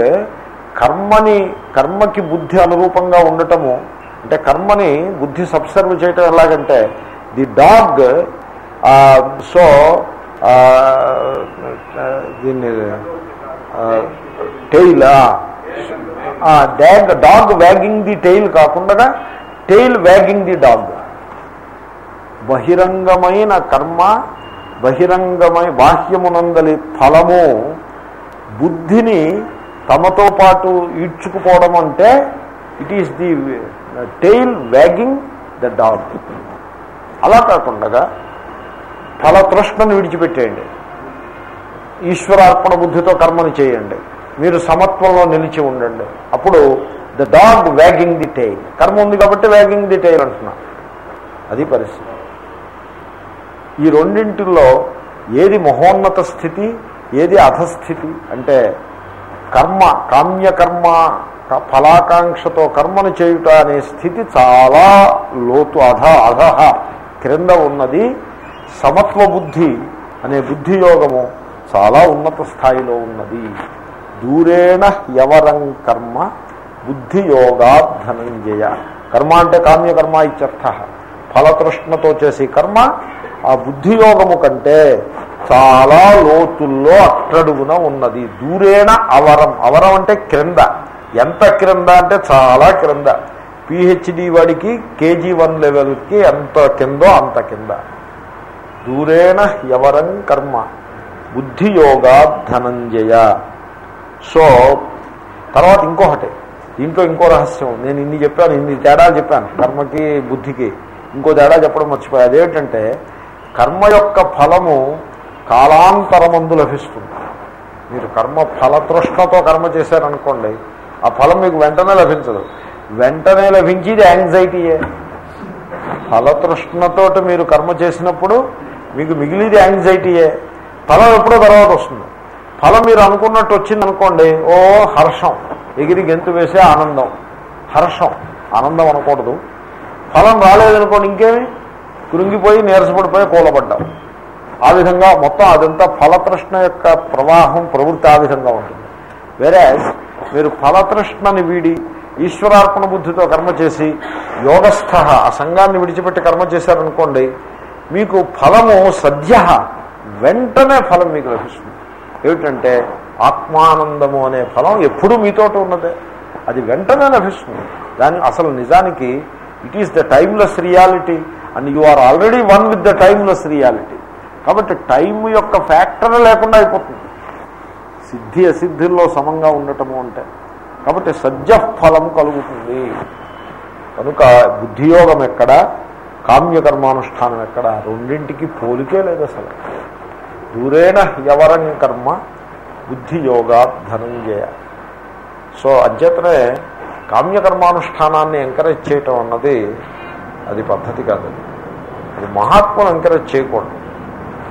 కర్మని కర్మకి బుద్ధి అనురూపంగా ఉండటము అంటే కర్మని బుద్ధి సబ్సర్వ్ చేయటం ఎలాగంటే ది డాగ్ సో దీన్ని tail dog dog wagging the tail కాకుండా టెయిల్ వ్యాగింగ్ ది డాగ్ బహిరంగమైన కర్మ బహిరంగమై బాహ్యమునందలి ఫలము బుద్ధిని తమతో పాటు ఈడ్చుకుపోవడం అంటే it is the tail wagging the dog అలా కాకుండా ఫలతృష్ణను విడిచిపెట్టేయండి ఈశ్వరార్పణ బుద్ధితో కర్మను చేయండి మీరు సమత్వంలో నిలిచి ఉండండి అప్పుడు the dog wagging the tail కర్మ ఉంది కాబట్టి వ్యాగింగ్ ది టెయిల్ అంటున్నా అది పరిస్థితి ఈ రెండింటిలో ఏది మహోన్నత స్థితి ఏది అధస్థితి అంటే కర్మ కామ్యకర్మ ఫలాకాంక్షతో కర్మను చేయుట అనే స్థితి చాలా లోతు అధ అధహ క్రింద ఉన్నది సమత్వ బుద్ధి అనే బుద్ధియోగము చాలా ఉన్నత స్థాయిలో ఉన్నది దూరేణ యవరం కర్మ యోగా ధనంజయ కర్మ అంటే కామ్యకర్మ ఇత్యర్థ ఫలతృష్ణతో చేసే కర్మ ఆ బుద్ధియోగము కంటే చాలా లోతుల్లో అట్టడుగున ఉన్నది దూరేణ అవరం అవరం అంటే క్రింద ఎంత క్రింద అంటే చాలా క్రింద పిహెచ్డి వాడికి కేజీ వన్ లెవెల్కి ఎంత కిందో అంత కింద దూరేణ ఎవరం కర్మ బుద్ధి యోగా ధనంజయ సో తర్వాత ఇంకొకటి దీంట్లో ఇంకో రహస్యం నేను ఇన్ని చెప్పాను ఇన్ని తేడాలు చెప్పాను కర్మకి బుద్ధికి ఇంకో తేడా చెప్పడం మర్చిపోయాను అదేంటంటే కర్మ యొక్క ఫలము కాలాంతరమందు లభిస్తుంది మీరు కర్మ ఫలతృష్ణతో కర్మ చేశారనుకోండి ఆ ఫలం మీకు వెంటనే లభించదు వెంటనే లభించేది యాంగ్జైటీయే ఫలతృష్ణతోటి మీరు కర్మ చేసినప్పుడు మీకు మిగిలిది యాంగ్జైటీయే ఫలం ఎప్పుడో తర్వాత వస్తుంది ఫలం మీరు అనుకున్నట్టు వచ్చింది అనుకోండి ఓ హర్షం ఎగిరి గెంతు వేసే ఆనందం హర్షం ఆనందం అనకూడదు ఫలం రాలేదనుకోండి ఇంకేమి కృంగిపోయి నీరసపడిపోయి కూలబడ్డాం ఆ విధంగా మొత్తం అదంతా ఫలతృష్ణ యొక్క ప్రవాహం ప్రవృత్తి ఆ విధంగా ఉంటుంది వేరే మీరు ఫలతృష్ణని వీడి ఈశ్వరార్పణ బుద్ధితో కర్మ చేసి యోగస్థ ఆ సంఘాన్ని విడిచిపెట్టి కర్మ చేశారనుకోండి మీకు ఫలము సద్య వెంటనే ఫలం మీకు లభిస్తుంది ఏమిటంటే ఆత్మానందము అనే ఫలం ఎప్పుడూ మీతోటి ఉన్నదే అది వెంటనే లభిస్తుంది దాని అసలు నిజానికి it is the timeless reality and you are already one with the timeless reality కాబట్టి టైం యొక్క ఫ్యాక్టర్ లేకుండా అయిపోతుంది సిద్ధి అసిద్ధుల్లో సమంగా ఉండటము అంటే కాబట్టి సజ్జ ఫలం కలుగుతుంది కనుక బుద్ధియోగం ఎక్కడ కామ్యకర్మానుష్ఠానం ఎక్కడ రెండింటికి పోలికే లేదు అసలు దూరేణ యవరం కర్మ బుద్ధియోగా ధనంజయ సో అధ్యతనే కామ్యకర్మానుష్ఠానాన్ని ఎంకరేజ్ చేయటం అన్నది అది పద్ధతి కాదు అది మహాత్ములు ఎంకరేజ్ చేయకూడదు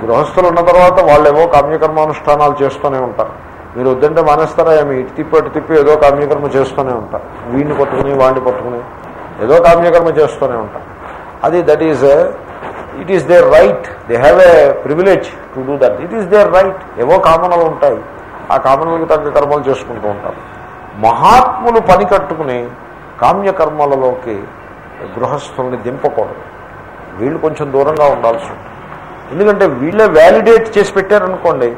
గృహస్థులు ఉన్న తర్వాత వాళ్ళేవో కామ్యకర్మానుష్ఠానాలు చేస్తూనే ఉంటారు మీరు వద్దంటే మానేస్తారా ఏమి ఇటు తిప్పి అటు తిప్పి ఏదో కామ్యకర్మ చేస్తూనే ఉంటారు వీడిని పట్టుకుని వాడిని పట్టుకుని ఏదో కామ్యకర్మ చేస్తూనే ఉంటారు అది that is it is their right they have a privilege to do that it is their right ఏవో కామనలు ఉంటాయి ఆ కామనలకు తగ్గ కర్మలు చేసుకుంటూ ఉంటారు మహాత్ములు పని కట్టుకుని కామ్యకర్మలలోకి గృహస్థుల్ని దింపకూడదు వీళ్ళు కొంచెం దూరంగా ఉండాల్సి ఉంటుంది ఎందుకంటే వీళ్ళే వ్యాలిడేట్ చేసి పెట్టారనుకోండి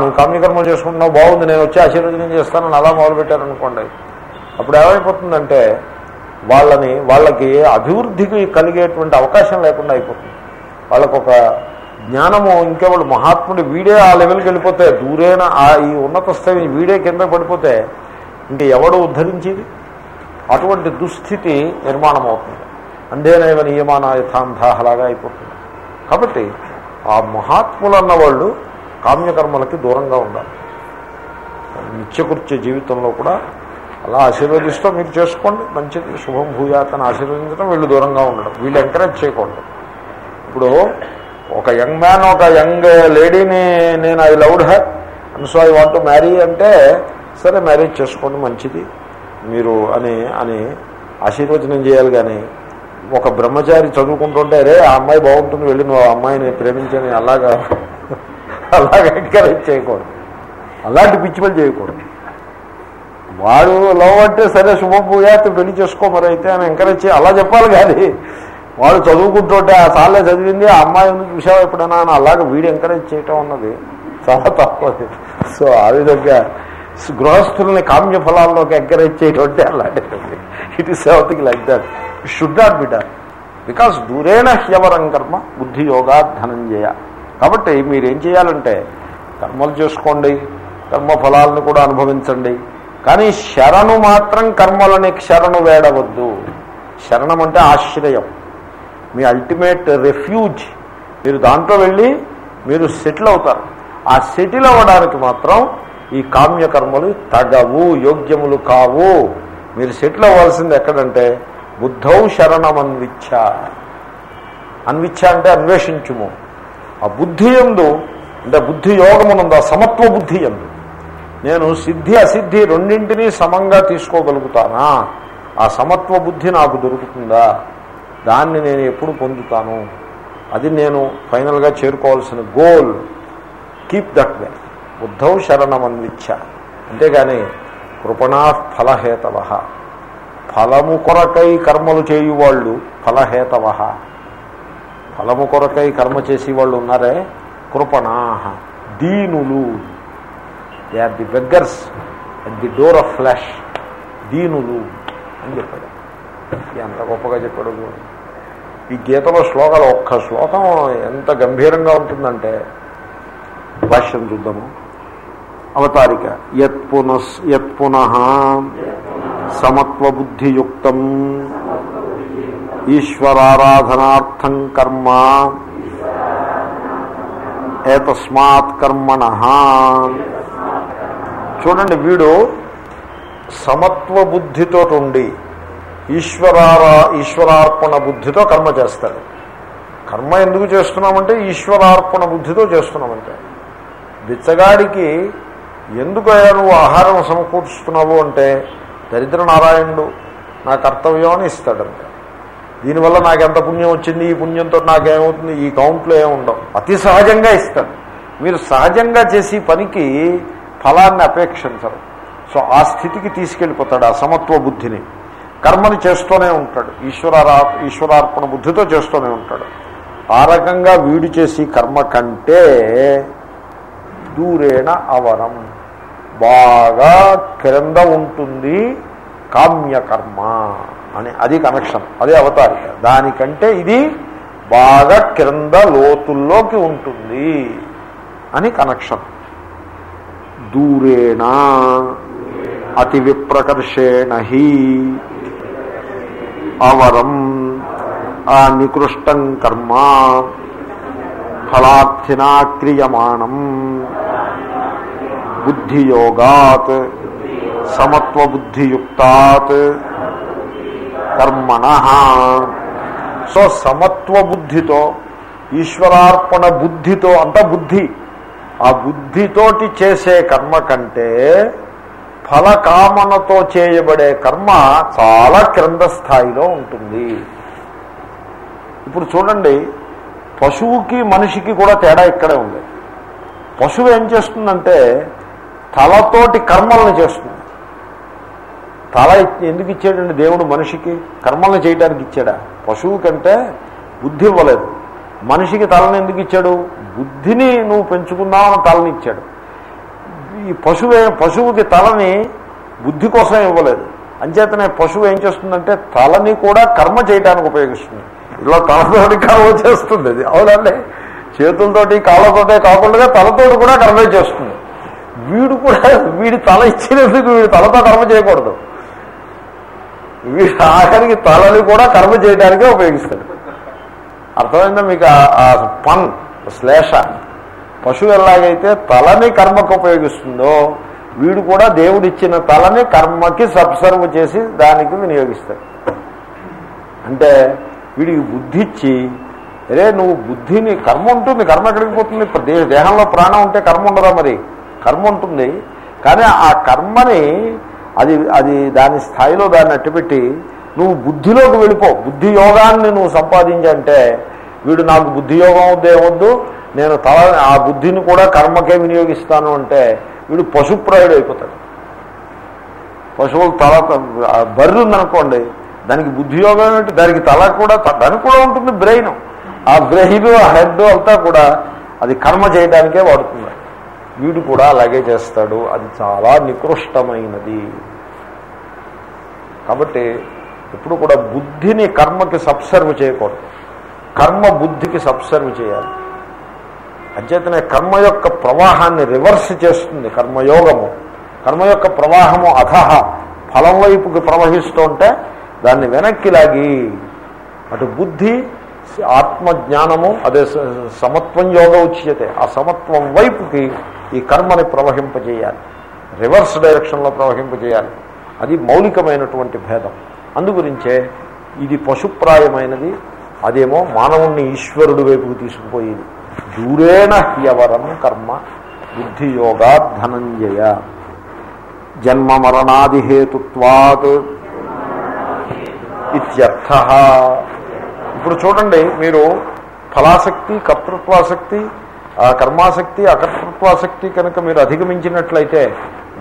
నువ్వు కామ్యకర్మలు చేసుకుంటున్నావు బాగుంది నేను వచ్చి ఆశీర్వదనం చేస్తాను అలా మొదలు పెట్టారనుకోండి అప్పుడు ఏమైపోతుందంటే వాళ్ళని వాళ్ళకి అభివృద్ధికి కలిగేటువంటి అవకాశం లేకుండా అయిపోతుంది వాళ్ళకు ఒక జ్ఞానము ఇంకెవాళ్ళు మహాత్ముడు వీడే ఆ లెవెల్కి వెళ్ళిపోతే ఆ ఈ ఉన్నత స్థాయి వీడే కింద పడిపోతే ఇంక ఎవడో ఉద్ధరించేది అటువంటి దుస్థితి నిర్మాణం అవుతుంది అందేనైవ నియమాన యథాంధాహలాగా అయిపోతుంది కాబట్టి ఆ మహాత్ములు అన్నవాళ్ళు కామ్యకర్మలకి దూరంగా ఉండాలి నిత్యకృత్య జీవితంలో కూడా అలా ఆశీర్వదిస్తూ మీరు చేసుకోండి మంచిది శుభం భూజాతను ఆశీర్వదించడం వీళ్ళు దూరంగా ఉండడం వీళ్ళు ఎంకరేజ్ చేయకూడదు ఇప్పుడు ఒక యంగ్ మ్యాన్ ఒక యంగ్ లేడీని నేను I loved her and so I want marry అంటే సరే మ్యారేజ్ చేసుకోండి మంచిది మీరు అని అని ఆశీర్వచనం చేయాలి కానీ ఒక బ్రహ్మచారి చదువుకుంటుంటే అరే ఆ అమ్మాయి బాగుంటుంది వెళ్ళి నువ్వు ఆ అమ్మాయిని ప్రేమించని అలాగా అలాగ ఎంకరేజ్ చేయకూడదు అలాంటి పిచ్చి పని చేయకూడదు వాడు లవ్ అంటే సరే శుభపూయాత్ పెళ్లి చేసుకోమరైతే అని ఎంకరేజ్ చేయ అలా చెప్పాలి కానీ వాడు చదువుకుంటుంటే ఆ సార్లే చదివింది ఆ అమ్మాయి ఉంది చూసావా ఎప్పుడైనా అని అలాగే వీడు ఎంకరేజ్ చేయటం అన్నది చాలా తప్పది సో ఆ విధంగా గృహస్థుల్ని కామ్య ఫలాల్లోకి ఎంకరేజ్ చేయటువంటి అలాంటిది it is సెవెంత్కి like that should not be done because దూరేణ హ్యవరం కర్మ బుద్ధి యోగా ధనంజయ కాబట్టి మీరేం చేయాలంటే కర్మలు చేసుకోండి కర్మ ఫలాలను కూడా అనుభవించండి కానీ శరణు మాత్రం కర్మలని క్షరణు వేడవద్దు శరణం అంటే ఆశ్రయం మీ అల్టిమేట్ రెఫ్యూజ్ మీరు దాంట్లో వెళ్ళి మీరు సెటిల్ అవుతారు ఆ సెటిల్ అవ్వడానికి మాత్రం ఈ కామ్యకర్మలు తగవు యోగ్యములు కావు మీరు సెటిల్ అవ్వాల్సింది ఎక్కడంటే బుద్ధౌ శరణం అన్విచ్ఛ అన్విచ్ఛ అంటే అన్వేషించుము ఆ బుద్ధి ఎందు అంటే బుద్ధి యోగమునందు సమత్వ బుద్ధి ఎందు నేను సిద్ధి అసిద్ధి రెండింటినీ సమంగా తీసుకోగలుగుతానా ఆ సమత్వ బుద్ధి నాకు దొరుకుతుందా దాన్ని నేను ఎప్పుడు పొందుతాను అది నేను ఫైనల్గా చేరుకోవాల్సిన గోల్ కీప్ దట్ వే బుద్ధౌ శరణమన్విచ్ఛ అంతేగాని కృపణా ఫలహేతవ ఫలము కొరకై కర్మలు చేయువాళ్ళు ఫలహేతవ ఫలము కొరకై కర్మ చేసేవాళ్ళు ఉన్నారే కృపణా దీనులు they are the beggars at the door of flash దీనులు అని చెప్పాడు ఎంత గొప్పగా చెప్పాడు ఈ గీతలో శ్లోకాలు ఒక్క శ్లోకం ఎంత గంభీరంగా ఉంటుందంటే భాష్యం చూద్దాము అవతారిక యత్పున సమత్వ సమత్వబుద్ధియుక్తం ఈశ్వరారాధనార్థం కర్మ ఏతస్మాత్ కర్మణ చూడండి వీడు సమత్వ బుద్ధితో ఉండి ఈశ్వరారా ఈశ్వరార్పణ బుద్ధితో కర్మ చేస్తాడు కర్మ ఎందుకు చేస్తున్నామంటే ఈశ్వరార్పణ బుద్ధితో చేస్తున్నామంటే బిచ్చగాడికి ఎందుకయ్యా నువ్వు ఆహారం సమకూర్చుతున్నావు అంటే దరిద్ర నారాయణుడు నా కర్తవ్యం అని ఇస్తాడంట దీనివల్ల నాకు ఎంత పుణ్యం వచ్చింది ఈ పుణ్యంతో నాకేమవుతుంది ఈ కౌంట్లో ఏముండవు అతి సహజంగా ఇస్తాడు మీరు సహజంగా చేసి పనికి ఫలాన్ని అపేక్షించరు సో ఆ స్థితికి తీసుకెళ్ళిపోతాడు ఆ సమత్వ బుద్ధిని కర్మని చేస్తూనే ఉంటాడు ఈశ్వరారా ఈశ్వరార్పణ బుద్ధితో చేస్తూనే ఉంటాడు ఆ రకంగా వీడు చేసి కర్మ కంటే దూరేణ అవరం బాగా క్రింద ఉంటుంది కామ్యకర్మ అని అది కనెక్షన్ అదే అవతారిక దానికంటే ఇది బాగా క్రింద లోతుల్లోకి ఉంటుంది అని కనెక్షన్ దూరేణ అతి విప్రకర్షేణ హి అవరం ఆ నికృష్టం కర్మ ఫలార్థినా క్రియమాణం బుద్ధియోగాత్ సమత్వబుద్ధియుక్తాత్ కర్మణ సో సమత్వ బుద్ధితో ఈశ్వరార్పణ బుద్ధితో అంత బుద్ధి ఆ బుద్ధితోటి చేసే కర్మ కంటే ఫలకామనతో చేయబడే కర్మ చాలా క్రింద స్థాయిలో ఉంటుంది ఇప్పుడు చూడండి పశువుకి మనిషికి కూడా తేడా ఇక్కడే ఉంది పశువు ఏం చేస్తుందంటే తలతోటి కర్మలను చేస్తుంది తల ఎందుకు ఇచ్చాడండి దేవుడు మనిషికి కర్మలను చేయడానికి ఇచ్చాడా పశువు కంటే బుద్ధి ఇవ్వలేదు మనిషికి తలను ఎందుకు ఇచ్చాడు బుద్ధిని నువ్వు పెంచుకుందామని తలని ఇచ్చాడు ఈ పశువే పశువుకి తలని బుద్ధి కోసం ఇవ్వలేదు అంచేతనే పశువు ఏం చేస్తుందంటే తలని కూడా కర్మ చేయడానికి ఉపయోగిస్తుంది ఇలా తలతోటి కర్మ చేస్తుంది అది అవునండి చేతులతోటి కాళ్ళతోటే కాకుండా తలతోటి కూడా కర్మే చేస్తుంది వీడు కూడా వీడి తల ఇచ్చినందుకు వీడి తలతో కర్మ చేయకూడదు వీడు ఆఖరికి తలని కూడా కర్మ చేయడానికే ఉపయోగిస్తాడు అర్థమైందా మీకు ఆ పన్ శ్లేష పశువు ఎలాగైతే తలని కర్మకు ఉపయోగిస్తుందో వీడు కూడా దేవుడిచ్చిన తలని కర్మకి సబ్సర్వ్ చేసి దానికి వినియోగిస్తాడు అంటే వీడికి బుద్ధి ఇచ్చి అరే నువ్వు బుద్ధిని కర్మ ఉంటుంది కర్మ ఎక్కడికి పోతుంది దేహంలో ప్రాణం ఉంటే కర్మ ఉండదా మరి కర్మ ఉంటుంది కానీ ఆ కర్మని అది అది దాని స్థాయిలో దాన్ని అట్టుపెట్టి నువ్వు బుద్ధిలోకి వెళ్ళిపో బుద్ధి యోగాన్ని నువ్వు సంపాదించంటే వీడు నాకు బుద్ధి యోగం వద్దే వద్దు నేను తల ఆ బుద్ధిని కూడా కర్మకే వినియోగిస్తాను అంటే వీడు పశుప్రాయుడు అయిపోతాడు పశువులు తల బర్రె ఉందనుకోండి దానికి బుద్ధి యోగం ఏంటి దానికి తల కూడా దానికి కూడా ఉంటుంది బ్రెయిన్ ఆ బ్రెయిన్ ఆ హెడ్ అంతా కూడా అది కర్మ చేయడానికే వాడుతుంది వీడు కూడా అలాగే చేస్తాడు అది చాలా నికృష్టమైనది కాబట్టి ఇప్పుడు కూడా బుద్ధిని కర్మకి సబ్సర్వ్ చేయకూడదు కర్మ బుద్ధికి సబ్సర్వ్ చేయాలి అంచేతనే కర్మ యొక్క ప్రవాహాన్ని రివర్స్ చేస్తుంది కర్మయోగము కర్మ యొక్క ప్రవాహము అధహ ఫలం వైపుకి ప్రవహిస్తూ ఉంటే దాన్ని వెనక్కి లాగి అటు బుద్ధి ఆత్మజ్ఞానము అదే సమత్వం యోగ ఉచ్యతే ఆ సమత్వం వైపుకి ఈ కర్మని ప్రవహింపజేయాలి రివర్స్ డైరెక్షన్లో ప్రవహింపజేయాలి అది మౌలికమైనటువంటి భేదం అందుగురించే ఇది పశుప్రాయమైనది అదేమో మానవుణ్ణి ఈశ్వరుడు వైపుకు తీసుకుపోయేది దూరేణ హ్యవరం కర్మ బుద్ధియోగా ధనంజయ జన్మ మరణాది హేతుత్వాత్ ఇత్యర్థ ఇప్పుడు చూడండి మీరు ఫలాసక్తి కర్తృత్వాసక్తి ఆ కర్మాసక్తి అకర్తృత్వాసక్తి కనుక మీరు అధిగమించినట్లయితే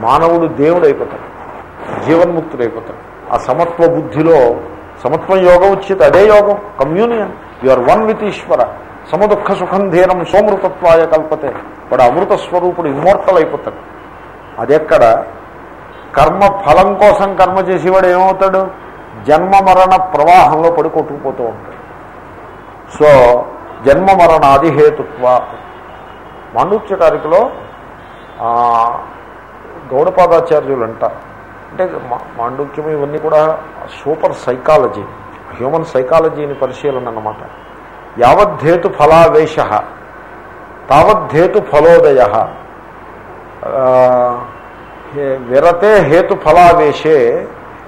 మానవుడు దేవుడు అయిపోతాడు జీవన్ముక్తుడు అయిపోతాడు ఆ సమత్వ బుద్ధిలో సమత్వం యోగం వచ్చేది అదే యోగం communion you are one with ఈశ్వర సమదుఃఖ సుఖం ధీరం సోమృతత్వాయ కల్పతే వాడు అమృత స్వరూపుడు ఇమ్మోర్టల్ అయిపోతాడు అదెక్కడ కర్మ ఫలం కోసం కర్మ చేసేవాడు ఏమవుతాడు జన్మ మరణ ప్రవాహంలో పడి కొట్టుకుపోతూ ఉంటాడు సో జన్మ మరణాది హేతుత్వ మాండూక్య కారికలో గౌడపాదాచార్యులు అంటారు అంటే మాండూక్యం ఇవన్నీ కూడా సూపర్ సైకాలజీ హ్యూమన్ సైకాలజీని పరిశీలన అనమాట యావద్ధేతు ఫలావేశ తావద్ధేతు ఫలోదయ విరతే హేతు ఫలావేశే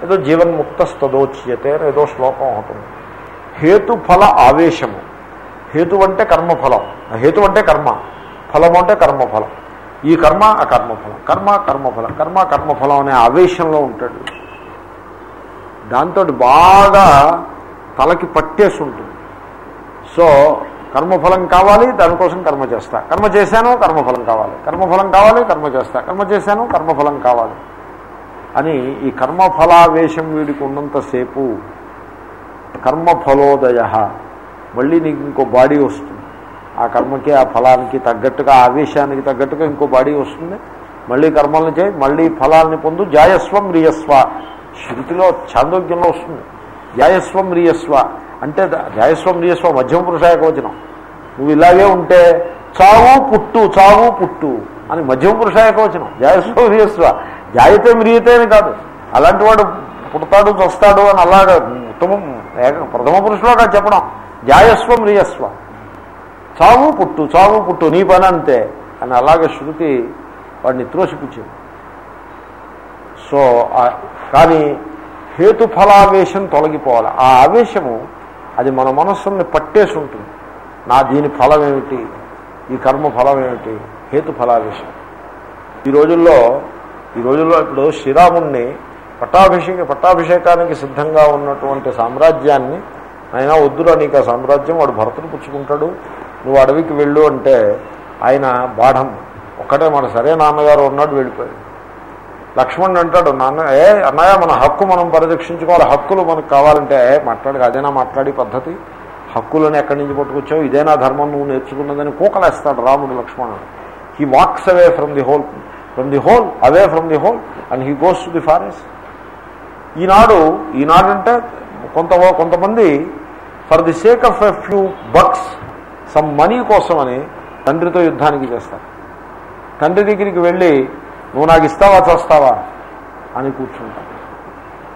ఏదో జీవన్ముక్త స్తదోచ్యతే ఏదో శ్లోకం అవుతుంది హేతుఫల ఆవేశము హేతు అంటే కర్మఫలం హేతు అంటే కర్మ ఫలము అంటే కర్మఫలం ఈ కర్మ ఆ కర్మఫలం కర్మ కర్మఫలం కర్మ కర్మఫలం అనే ఆవేశంలో ఉంటాడు దాంతో బాగా తలకి పట్టేసి ఉంటుంది సో కర్మఫలం కావాలి దానికోసం కర్మ చేస్తా కర్మ చేశాను కర్మఫలం కావాలి కర్మఫలం కావాలి కర్మ చేస్తా కర్మ చేశాను కర్మఫలం కావాలి అని ఈ కర్మఫలావేశం వీడికి ఉన్నంతసేపు కర్మఫలోదయ మళ్ళీ నీకు ఇంకో బాడీ వస్తుంది ఆ కర్మకి ఆ ఫలానికి తగ్గట్టుగా ఆవేశానికి తగ్గట్టుగా ఇంకో బాడీ వస్తుంది మళ్ళీ కర్మలను చేయి మళ్ళీ ఫలాల్ని పొందు జాయస్వం రియస్వ శృతిలో చాందోగ్యంలో వస్తుంది జాయస్వం రియస్వ అంటే జాయస్వం రియస్వ మధ్యమ వచనం నువ్వు ఇలాగే ఉంటే చావు పుట్టు చావు పుట్టు అని మధ్యమ వచనం జాయస్వం రియస్వ జాయతే మ్రియతే అని కాదు అలాంటి వాడు పుడతాడు చస్తాడు అని అలాగా ఉత్తమం ప్రథమ పురుషులోగా చెప్పడం జాయస్వం రియస్వ చావు పుట్టు చావు పుట్టు నీ పని అంతే అని అలాగే శృతి వాడిని త్రోసిపుచ్చింది సో కానీ హేతుఫలావేశం తొలగిపోవాలి ఆ ఆవేశము అది మన మనస్సుని పట్టేసి ఉంటుంది నా దీని ఫలం ఏమిటి ఈ కర్మ ఫలం ఏమిటి హేతుఫలావేశం ఈ రోజుల్లో ఈ రోజుల్లో ఇప్పుడు శ్రీరాముణ్ణి పట్టాభిషేక పట్టాభిషేకానికి సిద్ధంగా ఉన్నటువంటి సామ్రాజ్యాన్ని అయినా వద్దురా నీకు ఆ సామ్రాజ్యం వాడు భర్తను పుచ్చుకుంటాడు నువ్వు అడవికి వెళ్ళు అంటే ఆయన బాఢం ఒక్కటే మన సరే నాన్నగారు ఉన్నాడు వెళ్ళిపోయాడు లక్ష్మణ్ అంటాడు నాన్న ఏ అన్నయ్య మన హక్కు మనం పరిరక్షించుకోవాలి హక్కులు మనకు కావాలంటే మాట్లాడి అదేనా మాట్లాడే పద్ధతి హక్కులను ఎక్కడి నుంచి పట్టుకొచ్చావు ఇదేనా ధర్మం నువ్వు నేర్చుకున్నదని కూకలేస్తాడు రాముడు లక్ష్మణుడు he walks away from the whole from the whole away from the whole and he goes to the forest ఈనాడు ఈనాడంటే కొంత కొంతమంది for the sake of a few bucks some money కోసమని తండ్రితో యుద్ధానికి చేస్తారు తండ్రి దగ్గరికి వెళ్ళి నువ్వు నాకు ఇస్తావా చేస్తావా అని కూర్చుంటాను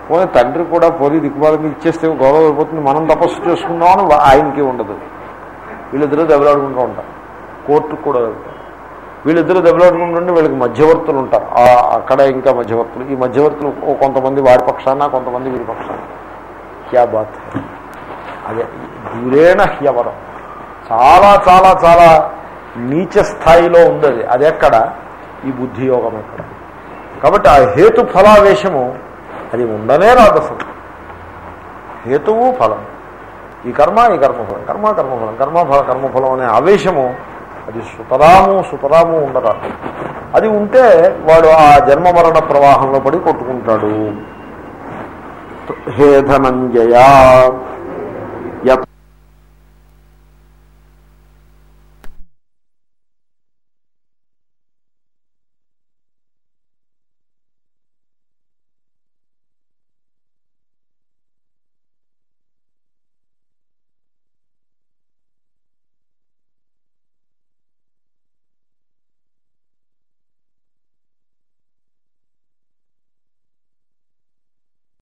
పోనీ తండ్రి కూడా పోనీ దిక్కుబాలకి ఇచ్చేస్తే గౌరవం అయిపోతుంది మనం తపస్సు చేసుకుందాం ఆయనకి ఉండదు వీళ్ళిద్దరూ దెబ్బలాడుకుంటూ ఉంటారు కోర్టుకు కూడా వెళ్తారు వీళ్ళిద్దరూ దెబ్బలాడుకుంటుంటే వీళ్ళకి మధ్యవర్తులు ఉంటారు అక్కడ ఇంకా మధ్యవర్తులు ఈ మధ్యవర్తులు కొంతమంది వాడి పక్షాన కొంతమంది వీరి పక్షాన క్యా బాత్ అదే దూరేణ హ్యవరం చాలా చాలా చాలా నీచ స్థాయిలో ఉంది అది ఎక్కడ ఈ బుద్ధి యోగం ఎక్కడ కాబట్టి ఆ హేతు ఫలావేశము అది ఉండనే రాదు అసలు హేతువు ఫలం ఈ కర్మ ఈ కర్మఫలం కర్మ కర్మఫలం కర్మఫల కర్మఫలం అనే ఆవేశము అది సుతరాము సుతరాము ఉండరాదు అది ఉంటే వాడు ఆ జన్మ మరణ ప్రవాహంలో పడి కొట్టుకుంటాడు హే ధనంజయా